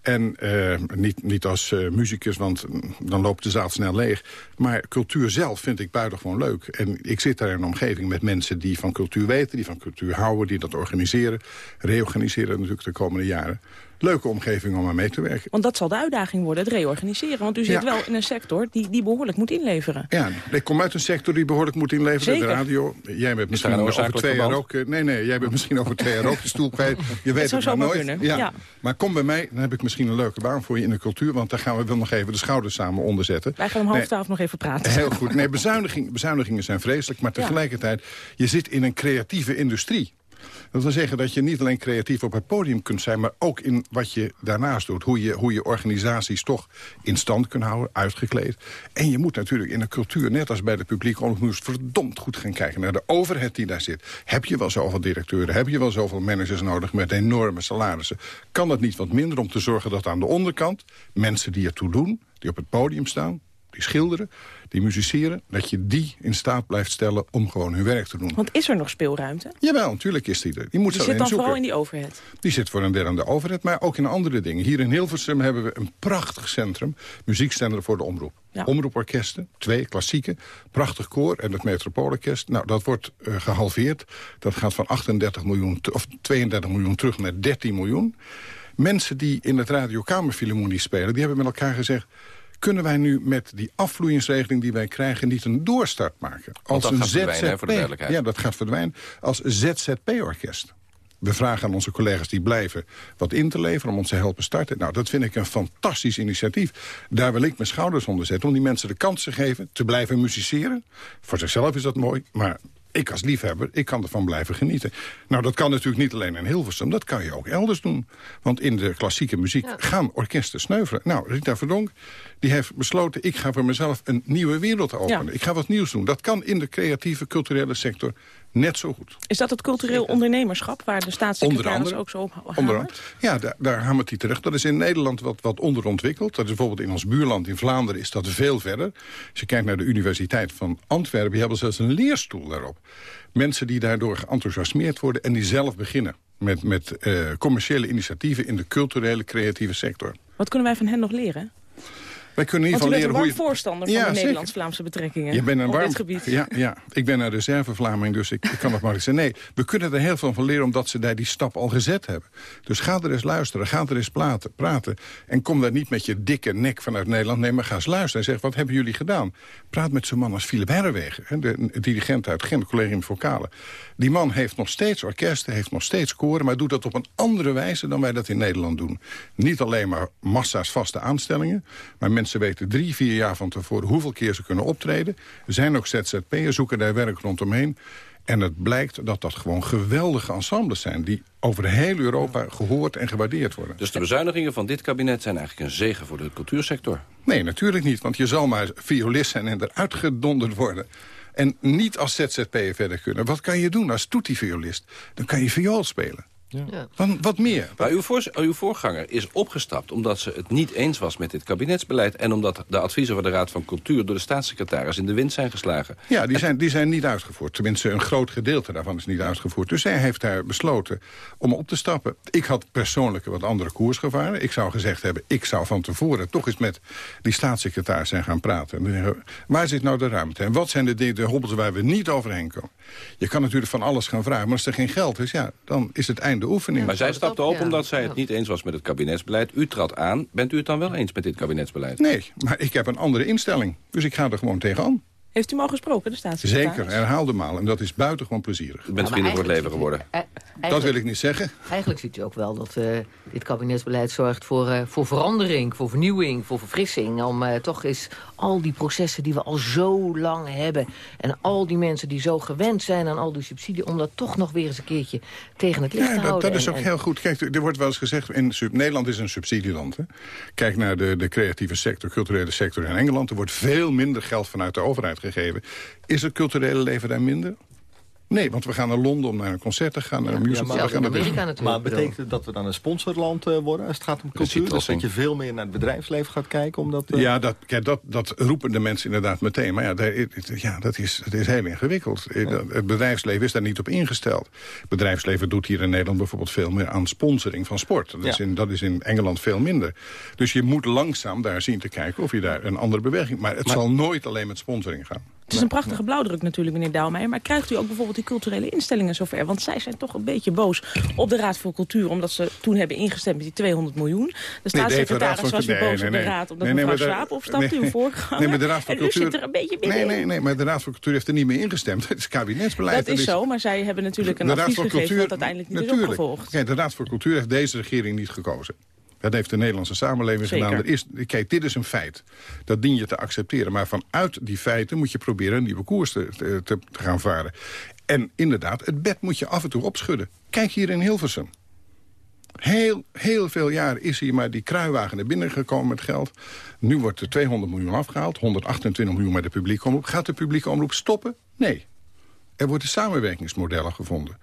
En uh, niet, niet als uh, muzikus, want dan loopt de zaal snel leeg. Maar cultuur zelf vind ik buitengewoon leuk. En ik zit daar in een omgeving met mensen die van cultuur weten... die van cultuur houden, die dat organiseren. Reorganiseren natuurlijk de komende jaren leuke omgeving om aan mee te werken. Want dat zal de uitdaging worden, het reorganiseren. Want u zit ja. wel in een sector die, die behoorlijk moet inleveren. Ja, ik kom uit een sector die behoorlijk moet inleveren. Zeker. De radio. Jij bent misschien over twee jaar ook... Nee, nee, jij bent misschien over twee jaar ook de stoel kwijt. Je weet het, het maar nooit. Ja. ja. Maar kom bij mij, dan heb ik misschien een leuke baan voor je in de cultuur. Want daar gaan we wel nog even de schouders samen onder zetten. Wij gaan om half nee, twaalf nog even praten. Heel goed. Nee, bezuiniging, bezuinigingen zijn vreselijk. Maar tegelijkertijd, je zit in een creatieve industrie. Dat wil zeggen dat je niet alleen creatief op het podium kunt zijn... maar ook in wat je daarnaast doet. Hoe je, hoe je organisaties toch in stand kunt houden, uitgekleed. En je moet natuurlijk in de cultuur, net als bij de publieke omroep... verdomd goed gaan kijken naar de overheid die daar zit. Heb je wel zoveel directeuren, heb je wel zoveel managers nodig... met enorme salarissen? Kan dat niet wat minder om te zorgen dat aan de onderkant... mensen die ertoe doen, die op het podium staan, die schilderen die musiceren, dat je die in staat blijft stellen om gewoon hun werk te doen. Want is er nog speelruimte? Jawel, natuurlijk is die er. Die, moet die zit dan zoeken. vooral in die overheid? Die zit voor een deel in de overheid, maar ook in andere dingen. Hier in Hilversum hebben we een prachtig centrum, muziekcentrum voor de omroep. Ja. Omroeporkesten, twee klassieke, prachtig koor en het Metropoolorkest. Nou, dat wordt uh, gehalveerd. Dat gaat van 38 miljoen, of 32 miljoen terug naar 13 miljoen. Mensen die in het radiokamerfilharmonie spelen, die hebben met elkaar gezegd kunnen wij nu met die afvloeingsregeling die wij krijgen... niet een doorstart maken? Als dat een gaat ZZP, voor de duidelijkheid. Ja, dat gaat verdwijnen. Als ZZP-orkest. We vragen aan onze collega's die blijven wat in te leveren... om ons te helpen starten. Nou, dat vind ik een fantastisch initiatief. Daar wil ik mijn schouders onder zetten... om die mensen de kans te geven te blijven musiceren. Voor zichzelf is dat mooi, maar ik als liefhebber, ik kan ervan blijven genieten. Nou, dat kan natuurlijk niet alleen in Hilversum, dat kan je ook elders doen. Want in de klassieke muziek ja. gaan orkesten sneuvelen. Nou, Rita Verdonk, die heeft besloten... ik ga voor mezelf een nieuwe wereld openen. Ja. Ik ga wat nieuws doen. Dat kan in de creatieve, culturele sector Net zo goed. Is dat het cultureel ondernemerschap waar de staatssecretaris ook zo op hamert? Onder ja, daar, daar hamert hij terecht. Dat is in Nederland wat, wat onderontwikkeld. Dat is bijvoorbeeld in ons buurland in Vlaanderen is dat veel verder. Als je kijkt naar de Universiteit van Antwerpen... die hebben zelfs een leerstoel daarop. Mensen die daardoor geenthousiasmeerd worden en die zelf beginnen. Met, met uh, commerciële initiatieven in de culturele creatieve sector. Wat kunnen wij van hen nog leren? Wij kunnen in ieder geval leren hoe je... voorstander van de Nederlands-Vlaamse betrekkingen je bent een warm... gebied. Ja, ja, ik ben een reserve-Vlaming, dus ik, ik kan nog maar eens zeggen. Nee, we kunnen er heel veel van leren omdat ze daar die stap al gezet hebben. Dus ga er eens luisteren, ga er eens praten. praten en kom daar niet met je dikke nek vanuit Nederland. Nee, maar ga eens luisteren en zeg, wat hebben jullie gedaan? Praat met zo'n man als Philip Herrewegen, de dirigent uit Gent, Collegium Vocale. Die man heeft nog steeds orkesten, heeft nog steeds koren... maar doet dat op een andere wijze dan wij dat in Nederland doen. Niet alleen maar massa's vaste aanstellingen... maar mensen weten drie, vier jaar van tevoren hoeveel keer ze kunnen optreden. Er zijn ook ZZP'ers, zoeken daar werk rondomheen. En het blijkt dat dat gewoon geweldige ensembles zijn... die over heel Europa gehoord en gewaardeerd worden. Dus de bezuinigingen van dit kabinet zijn eigenlijk een zegen voor de cultuursector? Nee, natuurlijk niet, want je zal maar violist zijn en eruit gedonderd worden... En niet als ZZP'er verder kunnen. Wat kan je doen als toetie-violist? Dan kan je viool spelen. Ja. Wat, wat meer? Maar uw, voor, uw, voorganger is opgestapt omdat ze het niet eens was met dit kabinetsbeleid... en omdat de adviezen van de Raad van Cultuur door de staatssecretaris in de wind zijn geslagen. Ja, die zijn, die zijn niet uitgevoerd. Tenminste, een groot gedeelte daarvan is niet uitgevoerd. Dus zij heeft daar besloten om op te stappen. Ik had persoonlijk een wat andere koers gevaren. Ik zou gezegd hebben, ik zou van tevoren toch eens met die staatssecretaris zijn gaan praten. En zeggen, waar zit nou de ruimte? En wat zijn de, de, de hobbels waar we niet overheen komen? Je kan natuurlijk van alles gaan vragen, maar als er geen geld is... ja, dan is het einde de oefening. Maar zij stapte op omdat zij het niet eens was met het kabinetsbeleid. U trad aan. Bent u het dan wel eens met dit kabinetsbeleid? Nee, maar ik heb een andere instelling. Dus ik ga er gewoon tegenaan. Heeft u al gesproken, de staatssecretaris? Zeker, herhaalde maal. En dat is buitengewoon plezierig. U bent ja, vrienden voor het leven geworden. dat wil ik niet zeggen. Eigenlijk ziet u ook wel dat uh, dit kabinetsbeleid zorgt voor, uh, voor verandering, voor vernieuwing, voor verfrissing. Om uh, toch eens al die processen die we al zo lang hebben... en al die mensen die zo gewend zijn aan al die subsidie... om dat toch nog weer eens een keertje tegen het licht ja, te houden. Dat, dat is ook heel goed. Kijk, er wordt wel eens gezegd... In, Nederland is een subsidieland. Hè? Kijk naar de, de creatieve sector, culturele sector in Engeland. Er wordt veel minder geld vanuit de overheid gegeven. Is het culturele leven daar minder? Nee, want we gaan naar Londen om naar een concert te gaan, naar een musical. Ja, maar, maar betekent het dat we dan een sponsorland uh, worden als het gaat om cultuur? Dus dat je veel meer naar het bedrijfsleven gaat kijken? Omdat, uh... Ja, dat, kijk, dat, dat roepen de mensen inderdaad meteen. Maar ja, dat, ja, dat, is, dat is heel ingewikkeld. Ja. Het bedrijfsleven is daar niet op ingesteld. Het bedrijfsleven doet hier in Nederland bijvoorbeeld veel meer aan sponsoring van sport. Dat, ja. is, in, dat is in Engeland veel minder. Dus je moet langzaam daar zien te kijken of je daar een andere beweging... Maar het maar, zal nooit alleen met sponsoring gaan. Het is een prachtige blauwdruk natuurlijk, meneer Douwmeijer. Maar krijgt u ook bijvoorbeeld die culturele instellingen zover? Want zij zijn toch een beetje boos op de Raad voor Cultuur... omdat ze toen hebben ingestemd met die 200 miljoen. De staatssecretaris nee, was weer boos nee, op de Raad... omdat nee, nee, mevrouw Swaap opstapte, uw voorganger. Nee, maar de Raad voor Cultuur... zit er een beetje nee, nee, nee, maar de Raad voor Cultuur heeft er niet mee ingestemd. Het is kabinetsbeleid. Dat is zo, maar zij hebben natuurlijk een advies gegeven... dat uiteindelijk niet is opgevolgd. de Raad voor Cultuur heeft deze regering niet gekozen. Dat heeft de Nederlandse samenleving Zeker. gedaan. Er is, kijk, dit is een feit. Dat dien je te accepteren. Maar vanuit die feiten moet je proberen een nieuwe koers te, te, te gaan varen. En inderdaad, het bed moet je af en toe opschudden. Kijk hier in Hilversum. Heel, heel veel jaar is hier maar die kruiwagen naar binnen gekomen met geld. Nu wordt er 200 miljoen afgehaald. 128 miljoen met de publieke omroep. Gaat de publieke omroep stoppen? Nee. Er worden samenwerkingsmodellen gevonden.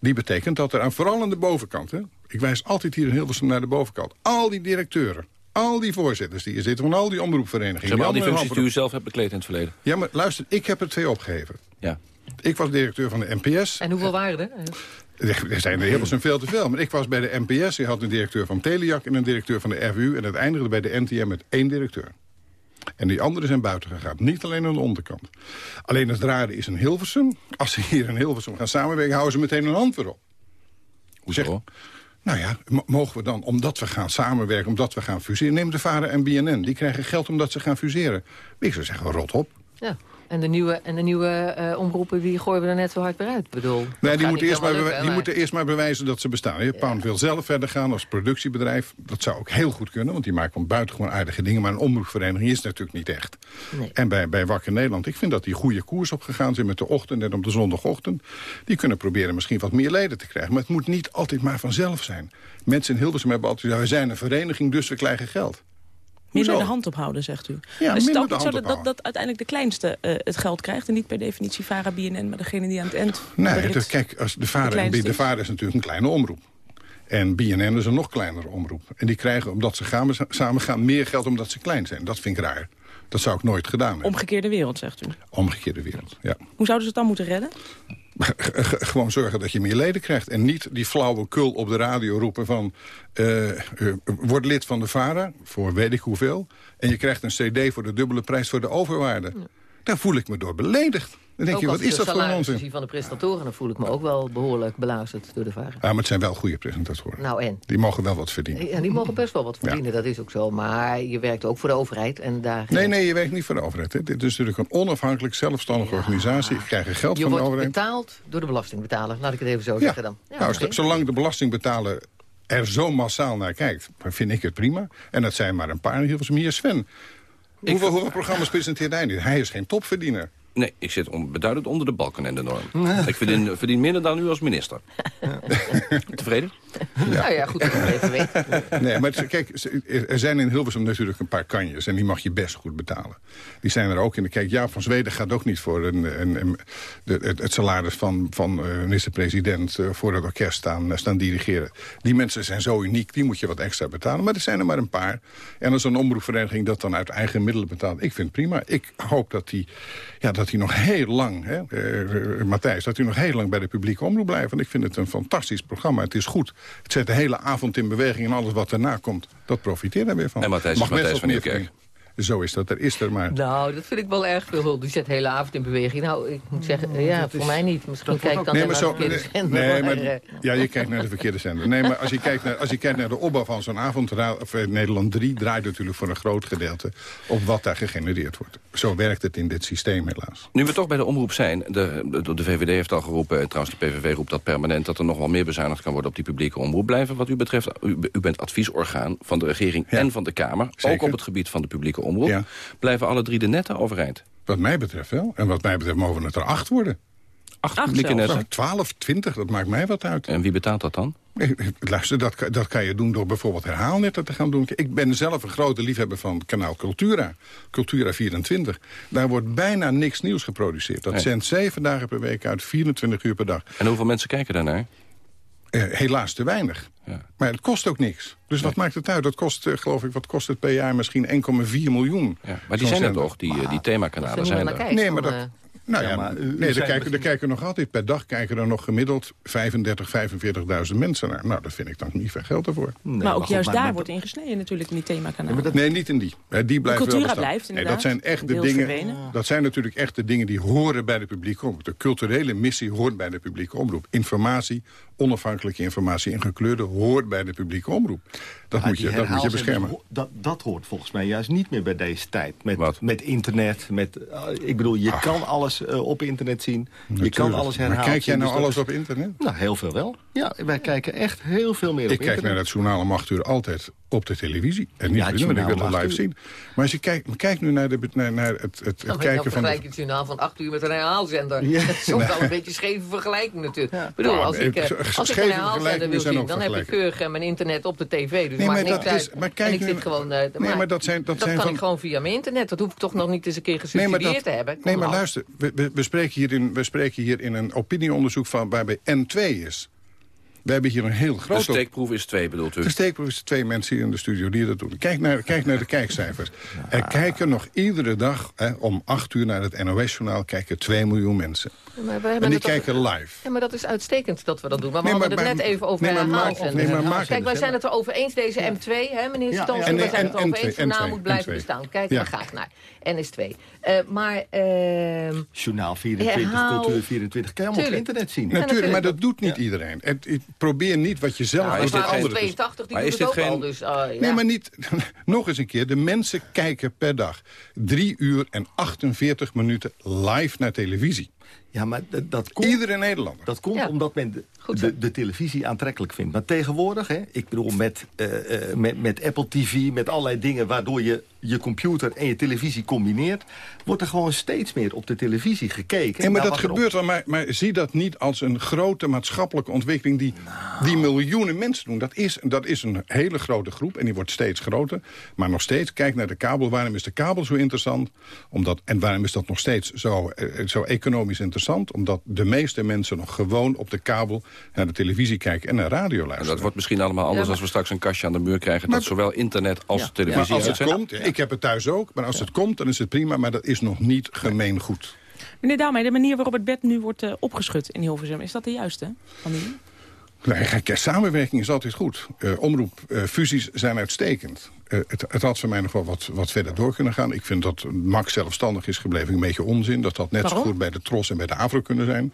Die betekent dat er aan, vooral aan de bovenkant... Hè, ik wijs altijd hier in Hilversum naar de bovenkant... al die directeuren, al die voorzitters die hier zitten... van al die omroepverenigingen... Zeg maar al die functies die u zelf hebt bekleed in het verleden. Ja, maar luister, ik heb er twee opgegeven. Ja. Ik was directeur van de NPS. En hoeveel waren er? Er zijn er Hilversum veel te veel. Maar ik was bij de NPS, je had een directeur van Teliac... en een directeur van de RVU... en het eindigde bij de NTM met één directeur. En die anderen zijn buiten gegaan. Niet alleen aan de onderkant. Alleen het rare is in Hilversum. Als ze hier in Hilversum gaan samenwerken, houden ze meteen een hand weer op. Hoezo? Nou ja, mogen we dan, omdat we gaan samenwerken, omdat we gaan fuseren... neem de Varen en BNN, die krijgen geld omdat ze gaan fuseren. Ik zou zeggen, rot op. Ja. En de nieuwe, en de nieuwe uh, omroepen, wie gooien we er net zo hard weer uit? bedoel, nee, die, moeten eerst, maar lukken, die moeten eerst maar bewijzen dat ze bestaan. Ja. Pound wil zelf verder gaan als productiebedrijf. Dat zou ook heel goed kunnen, want die maken buitengewoon aardige dingen. Maar een omroepvereniging is natuurlijk niet echt. Nee. En bij, bij Wakker Nederland, ik vind dat die goede koers opgegaan zijn... met de ochtend en op de zondagochtend. Die kunnen proberen misschien wat meer leden te krijgen. Maar het moet niet altijd maar vanzelf zijn. Mensen in Hilversum hebben altijd gezegd... wij zijn een vereniging, dus we krijgen geld. Minder Hoezo? de hand ophouden, zegt u. Ja, is het minder ook de niet zo hand dat, dat, uiteindelijk de kleinste eh, het geld krijgt... en niet per definitie VARA, BNN, maar degene die aan het eind... de Nee, kijk, als de, vader, de is. vader is natuurlijk een kleine omroep. En BNN is een nog kleinere omroep. En die krijgen, omdat ze gaan, samen gaan, meer geld omdat ze klein zijn. Dat vind ik raar. Dat zou ik nooit gedaan hebben. Omgekeerde wereld, zegt u. Omgekeerde wereld, ja. Hoe zouden ze het dan moeten redden? Gewoon zorgen dat je meer leden krijgt. En niet die flauwe kul op de radio roepen van... eh, eh, word lid van de VARA, voor weet ik hoeveel... en je krijgt een cd voor de dubbele prijs voor de overwaarde. Daar voel ik me door beledigd. Dan denk Ook je, wat is de dat voor een onzin? zie van de presentatoren... dan voel ik me ook wel behoorlijk beluisterd door de varen. Ja, maar het zijn wel goede presentatoren. Nou en? Die mogen wel wat verdienen. Ja, die mogen best wel wat verdienen, dat is ook zo. Maar je werkt ook voor de overheid en daar... Nee, nee, je werkt niet voor de overheid. Hè. Dit is natuurlijk een onafhankelijk, zelfstandige organisatie. Je krijgt geld Je van de wordt overheid. betaald door de belastingbetaler, laat ik het even zo Ja. zeggen dan. nou, zolang de belastingbetaler er zo massaal naar kijkt, vind ik het prima. En dat zijn maar een paar. Heel veel meer Sven. Hoeveel, hoeveel programma's presenteert hij nu? Hij is geen topverdiener. Nee, ik zit on- beduidend onder de balken en de norm. Ik verdien, verdien minder dan u als minister. Tevreden? Nou ja, goed het even weet. Nee, maar kijk, er zijn in Hilversum natuurlijk een paar kanjes... en die mag je best goed betalen. Die zijn er ook in. Kijk, Jaap van Zweden gaat ook niet voor een, een, een- de, het, het salaris van, van eh, minister-president... eh, voor het orkest staan, eh, staan dirigeren. Die mensen zijn zo uniek, die moet je wat extra betalen. Maar er zijn er maar een paar. En als een omroepvereniging dat dan uit eigen middelen betaalt... ik vind het prima. Ik hoop dat die, ja, dat die nog heel lang, hè, eh, eh, Matthijs... dat die nog heel lang bij de publieke omroep blijft. Want ik vind het een fantastisch programma. Het is goed. Het zet de hele avond in beweging en alles wat daarna komt... dat profiteert daar weer van. En Matthijs Mag Matthijs van Nieuwkerk. Zo is dat. Er is er maar. Nou, dat vind ik wel erg veel. Die zet de hele avond in beweging. Nou, ik moet zeggen, eh, ja, voor mij niet. Misschien kijk ik dan nee, naar maar de zo, verkeerde nee, zender. nee, maar, maar, eh, ja, je kijkt naar de verkeerde zender. Nee, maar als je kijkt naar, als je kijkt naar de opbouw van zo'n avondraad... of eh, Nederland 3 draait natuurlijk voor een groot gedeelte... op wat daar gegenereerd wordt. Zo werkt het in dit systeem helaas. Nu we toch bij de omroep zijn, de, de, de VVD heeft al geroepen... en trouwens de PVV roept dat permanent... dat er nog wel meer bezuinigd kan worden op die publieke omroep blijven. Wat u betreft, u, u bent adviesorgaan van de regering en van de Kamer. zeker. Ook op het gebied van de publieke omroep. Blijven alle drie de netten overeind? Wat mij betreft wel. En wat mij betreft mogen het er acht worden. Acht publieke netten? 12, 20, dat maakt mij wat uit. En wie betaalt dat dan? Luister, dat, kan- dat kan je doen door bijvoorbeeld herhaalnetten te gaan doen. Ik ben zelf een grote liefhebber van kanaal Cultura. Cultura 24. Daar wordt bijna niks nieuws geproduceerd. Dat Nee. zendt zeven dagen per week uit, 24 uur per dag. En hoeveel mensen kijken daarnaar? Eh, helaas te weinig. Maar het kost ook niks. Dus wat maakt het uit? Dat kost, eh, geloof ik, wat kost het per jaar? Misschien 1,4 miljoen. Ja, maar die zijn er toch, die, eh, die themakanalen zijn er. kijkt, Nee, maar dat... Nou ja, Ja, maar u- nee, er zei kijken, er misschien- kijken nog altijd per dag kijken er nog gemiddeld 35, 45.000 mensen naar. Nou, dat vind ik dan niet veel geld ervoor. maar ook juist daar wordt in gesneden natuurlijk in die themakanalen. Nee, niet in die. Die blijven cultura wel bestaan. blijft, nee, inderdaad. dat zijn echt de dingen. verdwenen. Dat zijn natuurlijk echt de dingen die horen bij de publieke omroep. De culturele missie hoort bij de publieke omroep. Informatie, onafhankelijke informatie en gekleurde hoort bij de publieke omroep. Dat, Maar moet je, dat moet je beschermen. Dat, dat hoort volgens mij juist niet meer bij deze tijd. Met, met internet, met, eh, ik bedoel, je kan alles eh, op internet zien. Je kan alles Maar herhalen. kijk jij nou alles op internet? Nou, heel veel wel. Ja, wij kijken echt heel veel meer Ik op kijk internet. naar het journaal om 8 uur altijd op de televisie. En niet Ja, het ik wil het live uur. zien. Maar als je kijkt, kijk nu naar, de, naar, naar het, het, het Nou, kijken van... vergelijk De, je het journaal van 8 uur met een herhaalzender. Ja. Dat is ook wel een beetje scheve vergelijking natuurlijk. Bedoel, Nou, als ik, eh, als ik scheve een herhaalzender wil zien, dan heb ik keurig mijn internet op de tv. Dus Nee, maar niks dat uit. is- maar kijk en ik nu- zit gewoon... eh, Nee, maar dat zijn- dat zijn kan van- ik gewoon via mijn internet. Dat hoef ik toch nog niet eens een keer Nee, gesubsidieerd dat, te hebben. Kom nee, maar luister, we, we, we spreken hier in, we spreken hier in een opinieonderzoek van waarbij N2 is. We hebben hier een heel De groot... steekproef is twee, bedoelt u? De steekproef is twee mensen hier in de studio die dat doen. Kijk naar, kijk naar de kijkcijfers. Er kijken nog iedere dag hè, om 8 uur naar het NOS-journaal... kijken 2 miljoen mensen. Maar we hebben En die kijken live. Ja, maar dat is uitstekend dat we dat doen. Maar we Nee, hadden maar het net even over nee, maar maak- herhaalzenders. nee, maar maak- Kijk, wij zijn het erover eens, deze M2, hè, meneer Ja, Stolz. ja, wij zijn het erover N2, eens, journaal N2, moet blijven N2. bestaan. Kijk, Ja. daar ga ik naar. NS2. Eh, maar, ehm Journaal 24, Herhaal- cultuur 24. Kan je allemaal op internet zien. Natuurlijk, maar dat doet niet iedereen. Het, het- probeer niet wat je zelf nou, anderen doen. 82, die Maar doet is het ook dit geen- al. Dus, ah, ja. Nee, maar niet... Nog eens een keer. De mensen kijken per dag 3 uur en 48 minuten live naar televisie. Ja, maar dat, dat komt, Iedere Nederlander. Dat komt Ja. omdat men de, de, de televisie aantrekkelijk vindt. Maar tegenwoordig, hè, ik bedoel met, eh, eh, met, met Apple TV... met allerlei dingen waardoor je je computer en je televisie combineert... wordt er gewoon steeds meer op de televisie gekeken. En maar dat gebeurt wel, maar, maar zie dat niet als een grote maatschappelijke ontwikkeling... die, die miljoenen mensen doen. Dat is, dat is een hele grote groep en die wordt steeds groter. Maar nog steeds, kijk naar de kabel. Waarom is de kabel zo interessant? Omdat, en waarom is dat nog steeds zo, eh, zo economisch interessant? Omdat de meeste mensen nog gewoon op de kabel... naar de televisie kijken en naar radio En luisteren. dat wordt misschien allemaal anders Ja, maar- als we straks een kastje aan de muur krijgen... Maar- dat zowel internet als Ja. televisie Maar als het komt, ik heb het thuis ook, maar als het komt, dan is het prima. Maar dat is nog niet gemeen goed. Meneer Daalmee, de manier waarop het bed nu wordt eh, opgeschud in Hilversum... is dat de juiste van u? Nee, samenwerking is altijd goed. Eh omroepfusies zijn uitstekend. Eh, het, het had voor mij nog wel wat, wat verder door kunnen gaan. Ik vind dat Max zelfstandig is gebleven een beetje onzin. Dat had net zo goed bij de Tros en bij de Avro kunnen zijn.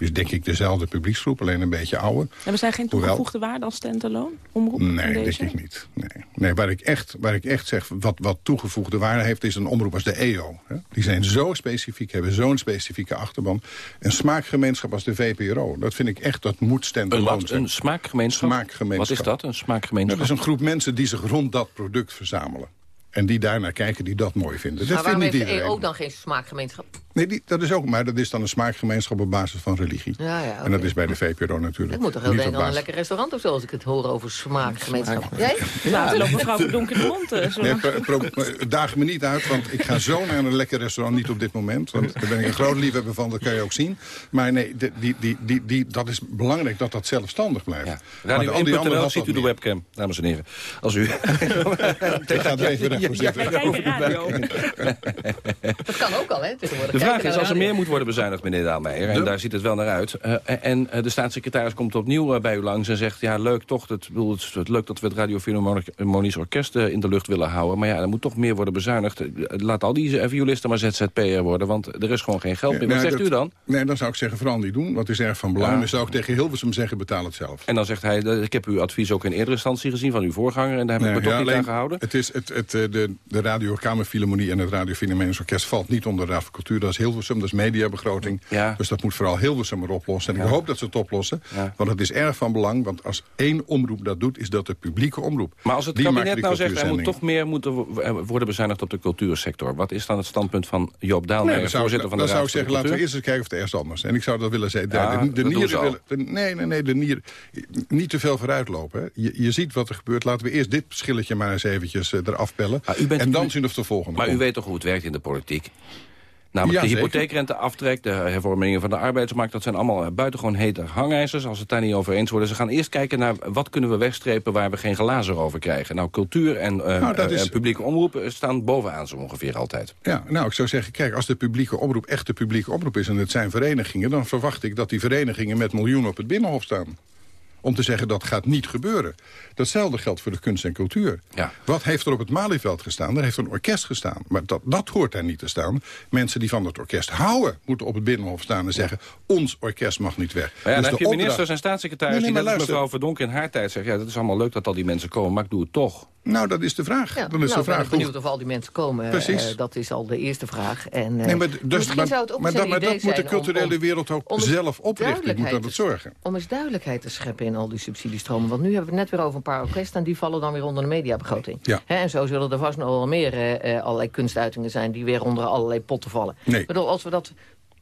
Dus denk ik dezelfde publieksgroep, alleen een beetje ouder. Hebben zij geen Hoewel- toegevoegde waarde als standalone omroep? Nee, denk ik niet. Nee, nee waar, ik echt, waar ik echt zeg, wat, wat toegevoegde waarde heeft... is een omroep als de EO. Hè. Die zijn zo specifiek, hebben zo'n specifieke achterban. Een smaakgemeenschap als de VPRO. Dat vind ik echt, dat moet Een, standalone wat, zijn. een smaakgemeenschap? Smaakgemeenschap. Wat is dat, een smaakgemeenschap? Dat is een groep mensen die zich rond dat product verzamelen. En die daarnaar kijken, die dat mooi vinden. Dat maar vindt waarom niet heeft de. EO dan geen smaakgemeenschap? Nee, die, dat is ook, maar dat is dan een smaakgemeenschap op basis van religie. Ja, ja, En dat is bij de VPRO natuurlijk. Ik moet toch heel denken aan een lekker restaurant of zo... als ik het hoor over smaakgemeenschap. Jij? Nou, er loopt mevrouw verdonk in de mond. eh, zo Nee, lang. pro- pro- daag me niet uit, want ik ga zo naar een lekker restaurant. Niet op dit moment, want daar ben ik een groot liefhebber van. Dat kan je ook zien. Maar nee, die, die, die, die, die, dat is belangrijk dat dat zelfstandig blijft. Maar al die andere Radio1.nl had ziet u de webcam, dames en heren. Als u... Ik ga er even recht voor zitten. Dat kan ook al, hè? tegenwoordig. De vraag is, naar als er meer moet worden bezuinigd, meneer Daalmeijer... en daar ziet het wel naar uit... eh, en eh, de staatssecretaris komt opnieuw eh, bij u langs en zegt... ja, leuk toch, het, het is het leuk dat we het Radio Philharmonisch Orkest eh, in de lucht willen houden... maar ja, er moet toch meer worden bezuinigd. Eh, Laat al die eh, violisten maar ZZP'er worden, want er is gewoon geen geld meer. Wat Nee, zegt dat- u dan? Nee, dan zou ik zeggen, vooral niet doen. Wat is erg van belang. Ja. Dan zou ik tegen Hilversum zeggen, betaal het zelf. En dan zegt hij, eh, ik heb uw advies ook in eerdere instantie gezien... van uw voorganger, en daar heb ik me Nee, toch ja, niet aan gehouden. Het is het, het, eh, de, de Radio Kamerfilharmonie en het Radio Philharmonisch Orkest valt niet onder de Raad van Cultuur. Dat is Hilversum, dat is mediabegroting. Ja. Dus dat moet vooral Hilversum maar oplossen. En ik hoop dat ze het oplossen. Want het is erg van belang. Want als één omroep dat doet, is dat de publieke omroep. Maar als het Die kabinet nou zegt... er moet toch meer moeten wo- worden bezuinigd op de cultuursector... wat is dan het standpunt van Joop Daalmeijer, dan zou, voorzitter van de dan Raad zou ik zeggen, laten we eerst eens kijken of het ergens anders is. En ik zou dat willen zeggen. Ja, de, de, nieren willen- de- nee, nee, nee, de nier, niet te veel vooruitlopen. Je, je ziet wat er gebeurt. Laten we eerst dit schilletje maar eens eventjes eh, eraf pellen. U en dan zien of de volgende Maar u weet toch hoe het werkt in de politiek? Namelijk Ja, de hypotheekrenteaftrek, de hervormingen van de arbeidsmarkt... dat zijn allemaal eh, buitengewoon hete hangijzers. Als ze het daar niet over eens worden. Ze gaan eerst kijken naar wat kunnen we wegstrepen... waar we geen glazen over krijgen. Nou, cultuur en, eh, Nou, eh, is- en publieke omroepen staan bovenaan zo ongeveer altijd. Ja, nou, ik zou zeggen, kijk, als de publieke omroep echt de publieke omroep is... en het zijn verenigingen, dan verwacht ik dat die verenigingen met miljoenen op het Binnenhof staan. Om te zeggen, dat gaat niet gebeuren. Datzelfde geldt voor de kunst en cultuur. Ja. Wat heeft er op het Malieveld gestaan? Er heeft een orkest gestaan. Maar dat, dat hoort daar niet te staan. Mensen die van het orkest houden, moeten op het Binnenhof staan en zeggen... ons orkest mag niet weg. Ja, dan Dus heb de je opdracht- ministers en staatssecretaris... Nee, nee, die net mevrouw Verdonk in haar tijd zegt... ja, dat is allemaal leuk dat al die mensen komen, maar ik doe het toch. Nou, dat is de vraag. Ja, dan is nou, de vraag ben ik benieuwd of al die mensen komen. Precies. Eh, dat is al de eerste vraag. En, eh, Nee, maar, dus, misschien maar, zou het ook maar, dat, maar moet de om- culturele om- wereld ook zelf oprichten. Moet dat te- zorgen. Om eens duidelijkheid te scheppen in al die subsidiestromen. Want nu hebben we het net weer over een paar orkesten... en die vallen dan weer onder de mediabegroting. Ja. En zo zullen er vast nog wel meer eh, allerlei kunstuitingen zijn... die weer onder allerlei potten vallen. Nee. Ik bedoel, als we dat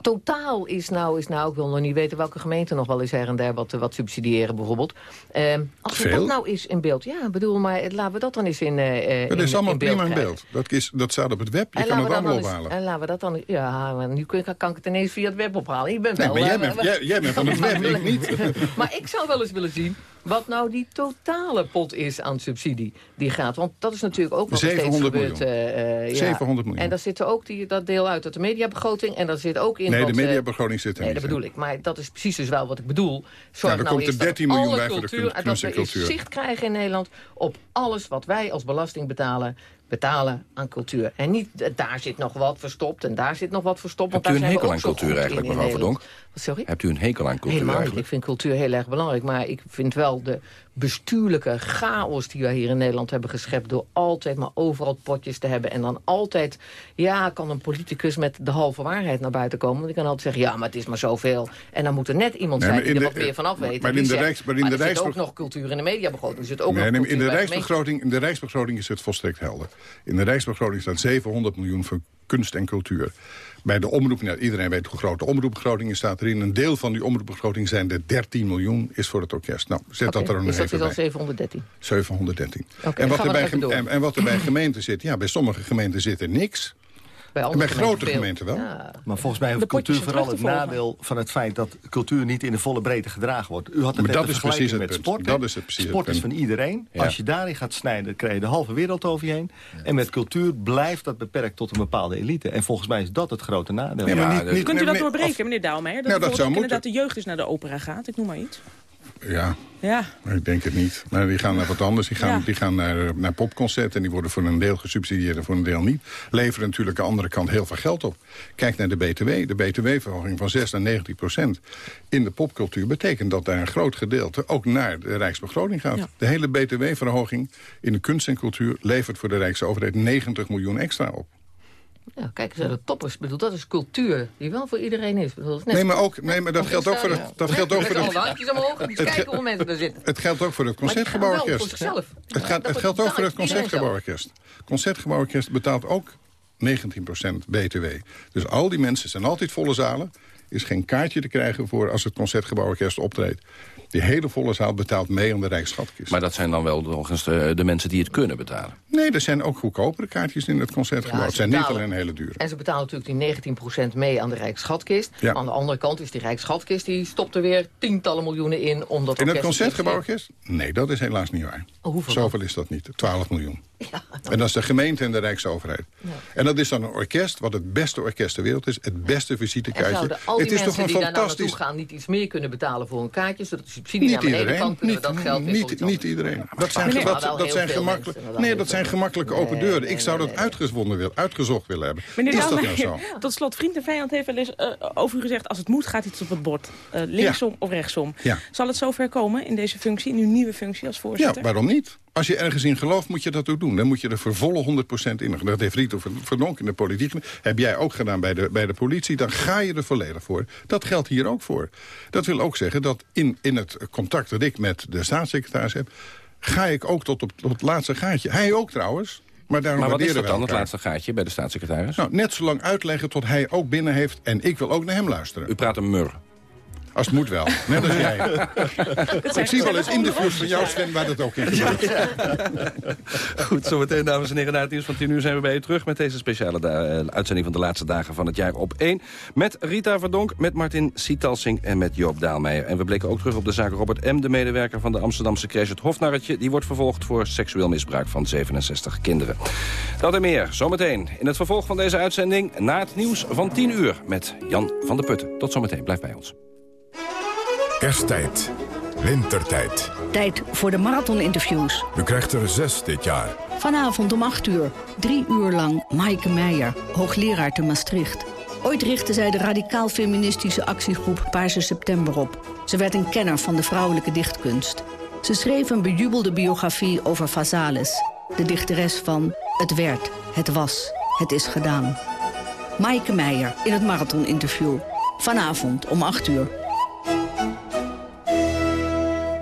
totaal is nou, is nou... ik wil nog niet weten welke gemeenten nog wel eens her en der... wat, wat subsidiëren bijvoorbeeld. Ehm, als Veel. dat nou eens in beeld... ja, bedoel, maar laten we dat dan eens in, eh, Dat in, is allemaal in beeld prima in beeld. Dat, is, dat staat op het web. Je En kan het allemaal ophalen. En laten we dat dan... Ja, maar nu kun, kan ik het ineens via het web ophalen. Je bent Nee, wel... maar jij eh, bent, wel- jij, jij bent van het web, ik niet. maar ik zou wel eens willen zien wat nou die totale pot is aan subsidie die gaat. Want dat is natuurlijk ook wat er steeds 700 gebeurt. miljoen. eh, eh, ja. 700 miljoen. En daar zit er ook die, dat deel uit uit de mediabegroting. En daar zit ook in Nee, wat, de eh, mediabegroting zit er Nee, niet dat in. bedoel ik. Maar dat is precies dus wel wat ik bedoel. Zorg dan nou komt er eens dat 13 miljoen bij voor de cultuur, en dat kunst en we cultuur. zicht krijgen in Nederland op alles wat wij als belasting betalen betalen aan cultuur. En niet, eh, daar zit nog wat verstopt en daar zit nog wat verstopt. Want Hebt u daar een zijn hekel aan cultuur eigenlijk, mevrouw. Verdonk? Sorry? Hebt u een hekel aan cultuur Helemaal niet. eigenlijk? Ik vind cultuur heel erg belangrijk. Maar ik vind wel de bestuurlijke chaos die wij hier in Nederland hebben geschept... door altijd maar overal potjes te hebben. En dan altijd, ja, kan een politicus met de halve waarheid naar buiten komen. Want die kan altijd zeggen, ja, maar het is maar zoveel. En dan moet er net iemand Nee, zijn die er de- wat meer van af weet. maar in de Rijks- maar in de er zit Rijksbe- ook nog cultuur in de mediabegroting. Zit ook Nee, nog in, de rijksbegroting, in de Rijksbegroting is het volstrekt helder. In de Rijksbegroting staat 700 miljoen voor kunst en cultuur. Bij de omroep, nou, iedereen weet hoe groot de omroepbegroting is, staat erin. Een deel van die omroepbegroting zijn de 13 miljoen, is voor het orkest. Nou, zet dat er nog dus dat is al bij. 713. 713. Oké, en, wat er bij en, en wat er bij gemeenten zit, ja, bij sommige gemeenten zit er niks. Bij, En andere bij grote gemeenten wel. Ja. Maar volgens mij heeft cultuur vooral het nadeel van het feit dat cultuur niet in de volle breedte gedragen wordt. U had het Maar net dat is precies het met punt. sport. Dat is het precies het sport is van iedereen. Ja. Als je daarin gaat snijden, krijg je de halve wereld over je heen. En met cultuur blijft dat beperkt tot een bepaalde elite. En volgens mij is dat het grote nadeel. Nee, maar niet- niet- Kunt u dat doorbreken, meneer Daalmeijer? Dat, Nou, dat zou inderdaad de jeugd dus naar de opera gaat. Ik noem maar iets. Ja, Ja, ik denk het niet. Maar die gaan naar wat anders. Die gaan, Ja. die gaan naar, naar popconcerten en die worden voor een deel gesubsidieerd en voor een deel niet. Leveren natuurlijk aan de andere kant heel veel geld op. Kijk naar de BTW. De BTW-verhoging van 6 naar 19 procent in de popcultuur betekent dat daar een groot gedeelte ook naar de Rijksbegroting gaat. De hele BTW-verhoging in de kunst en cultuur levert voor de Rijksoverheid 90 miljoen extra op. Ja, kijk eens naar de toppers. Ik bedoel, dat is cultuur die wel voor iedereen is. Bedoel, Nee, maar, ook, nee, maar dat geldt ook voor het, dat geldt ook voor het, handjes omhoog kijken hoeveel mensen er zitten. het geldt ook voor het Concertgebouworkest. Het, gaat, dat het geldt ook voor het Concertgebouworkest. Het Concertgebouworkest betaalt ook 19% BTW. Dus al die mensen zijn altijd volle zalen. Is geen kaartje te krijgen voor als het Concertgebouworkest optreedt. Die hele volle zaal betaalt mee aan de Rijksschatkist. Maar dat zijn dan wel nog eens de, de mensen die het kunnen betalen. Nee, er zijn ook goedkopere kaartjes in het Concertgebouw. Ja, het ze zijn niet alleen hele dure. En ze betalen natuurlijk die 19% mee aan de Rijksschatkist. Ja. Aan de andere kant is die Rijksschatkist... die stopt er weer tientallen miljoenen in. Om dat In het orkest- Concertgebouworkest? Nee, dat is helaas niet waar. Oh, hoeveel dan? Zoveel is dat niet. 12 miljoen. En dat is de gemeente en de Rijksoverheid. En dat is dan een orkest wat het beste orkest ter wereld is. Het beste En visitekaartje. zouden al die Het is mensen toch een die daar naartoe fantastisch... gaan... niet iets meer kunnen betalen voor een kaartje... zodat de subsidie Niet naar iedereen. kan... kunnen Niet, we dat geld weer niet, niet iedereen. Dat zijn, dat, zijn gemakkelijk, nee, dat zijn gemakkelijke open deuren. nee, Ik zou dat nee. uitgevonden wil, uitgezocht willen hebben. Meneer is dat nou zo? tot slot, vriend en vijand heeft wel eens eh, over u gezegd... als het moet, gaat iets op het bord. Eh, linksom of rechtsom. Ja. Zal het zover komen in deze functie, in uw nieuwe functie als Ja, voorzitter? waarom niet? Als je ergens in gelooft, moet je dat ook doen. Dan moet je er voor volle 100% in. Dat heeft Rito Verdonk in de politiek. Heb jij ook gedaan bij de, bij de politie. Dan ga je er volledig voor. Dat geldt hier ook voor. Dat wil ook zeggen dat in, in het contact dat ik met de staatssecretaris heb... ga ik ook tot op, tot het laatste gaatje. Hij ook trouwens. Maar daarom Maar wat is dat dan, het laatste gaatje bij de staatssecretaris? Nou, net zo lang uitleggen tot hij ook binnen heeft... en ik wil ook naar hem luisteren. U praat een mur. Als het moet wel, net als jij. Ik zie wel eens interviews van jou, Sven, waar dat ook in gebeurt. Goed, zometeen, dames en heren, na het nieuws van 10 uur zijn we bij je terug... met deze speciale eh, uitzending van de laatste dagen van het jaar op 1. Met Rita Verdonk, met Martin Sietalsing en met Joop Daalmeijer. En we blikken ook terug op de zaak Robert M., de medewerker van de Amsterdamse crash Het Hofnarretje. Die wordt vervolgd voor seksueel misbruik van 67 kinderen. Dat en meer, zometeen. In het vervolg van deze uitzending na het nieuws van 10 uur... met Jan van der Putten. Tot zometeen, blijf bij ons. Kersttijd. Wintertijd. Tijd voor de marathoninterviews. U krijgt er zes dit jaar. Vanavond om 8 uur. Drie uur lang Maaike Meijer, hoogleraar te Maastricht. Ooit richtte zij de radicaal-feministische actiegroep Paarse September op. Ze werd een kenner van de vrouwelijke dichtkunst. Ze schreef een bejubelde biografie over Vazalis. De dichteres van Het werd, het was, het is gedaan. Maaike Meijer in het marathoninterview. Vanavond om 8 uur.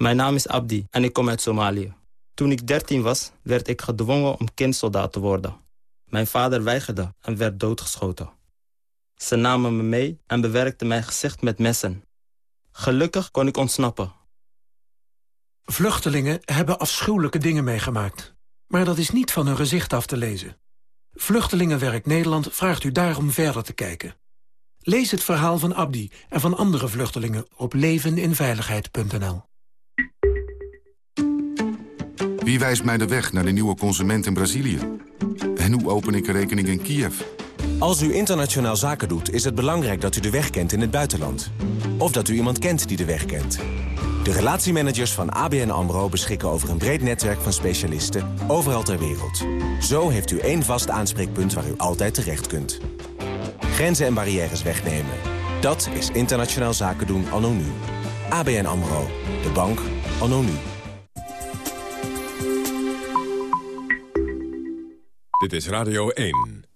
Mijn naam is Abdi en ik kom uit Somalië. Toen ik 13 was, werd ik gedwongen om kindsoldaat te worden. Mijn vader weigerde en werd doodgeschoten. Ze namen me mee en bewerkten mijn gezicht met messen. Gelukkig kon ik ontsnappen. Vluchtelingen hebben afschuwelijke dingen meegemaakt. Maar dat is niet van hun gezicht af te lezen. Vluchtelingenwerk Nederland vraagt u daarom verder te kijken. Lees het verhaal van Abdi en van andere vluchtelingen op leveninveiligheid.nl. Wie wijst mij de weg naar de nieuwe consument in Brazilië? En hoe open ik een rekening in Kiev? Als u internationaal zaken doet, is het belangrijk dat u de weg kent in het buitenland. Of dat u iemand kent die de weg kent. De relatiemanagers van ABN AMRO beschikken over een breed netwerk van specialisten overal ter wereld. Zo heeft u één vast aanspreekpunt waar u altijd terecht kunt. Grenzen en barrières wegnemen. Dat is internationaal zaken doen anno nu. ABN AMRO. De bank anno nu. Dit is Radio 1.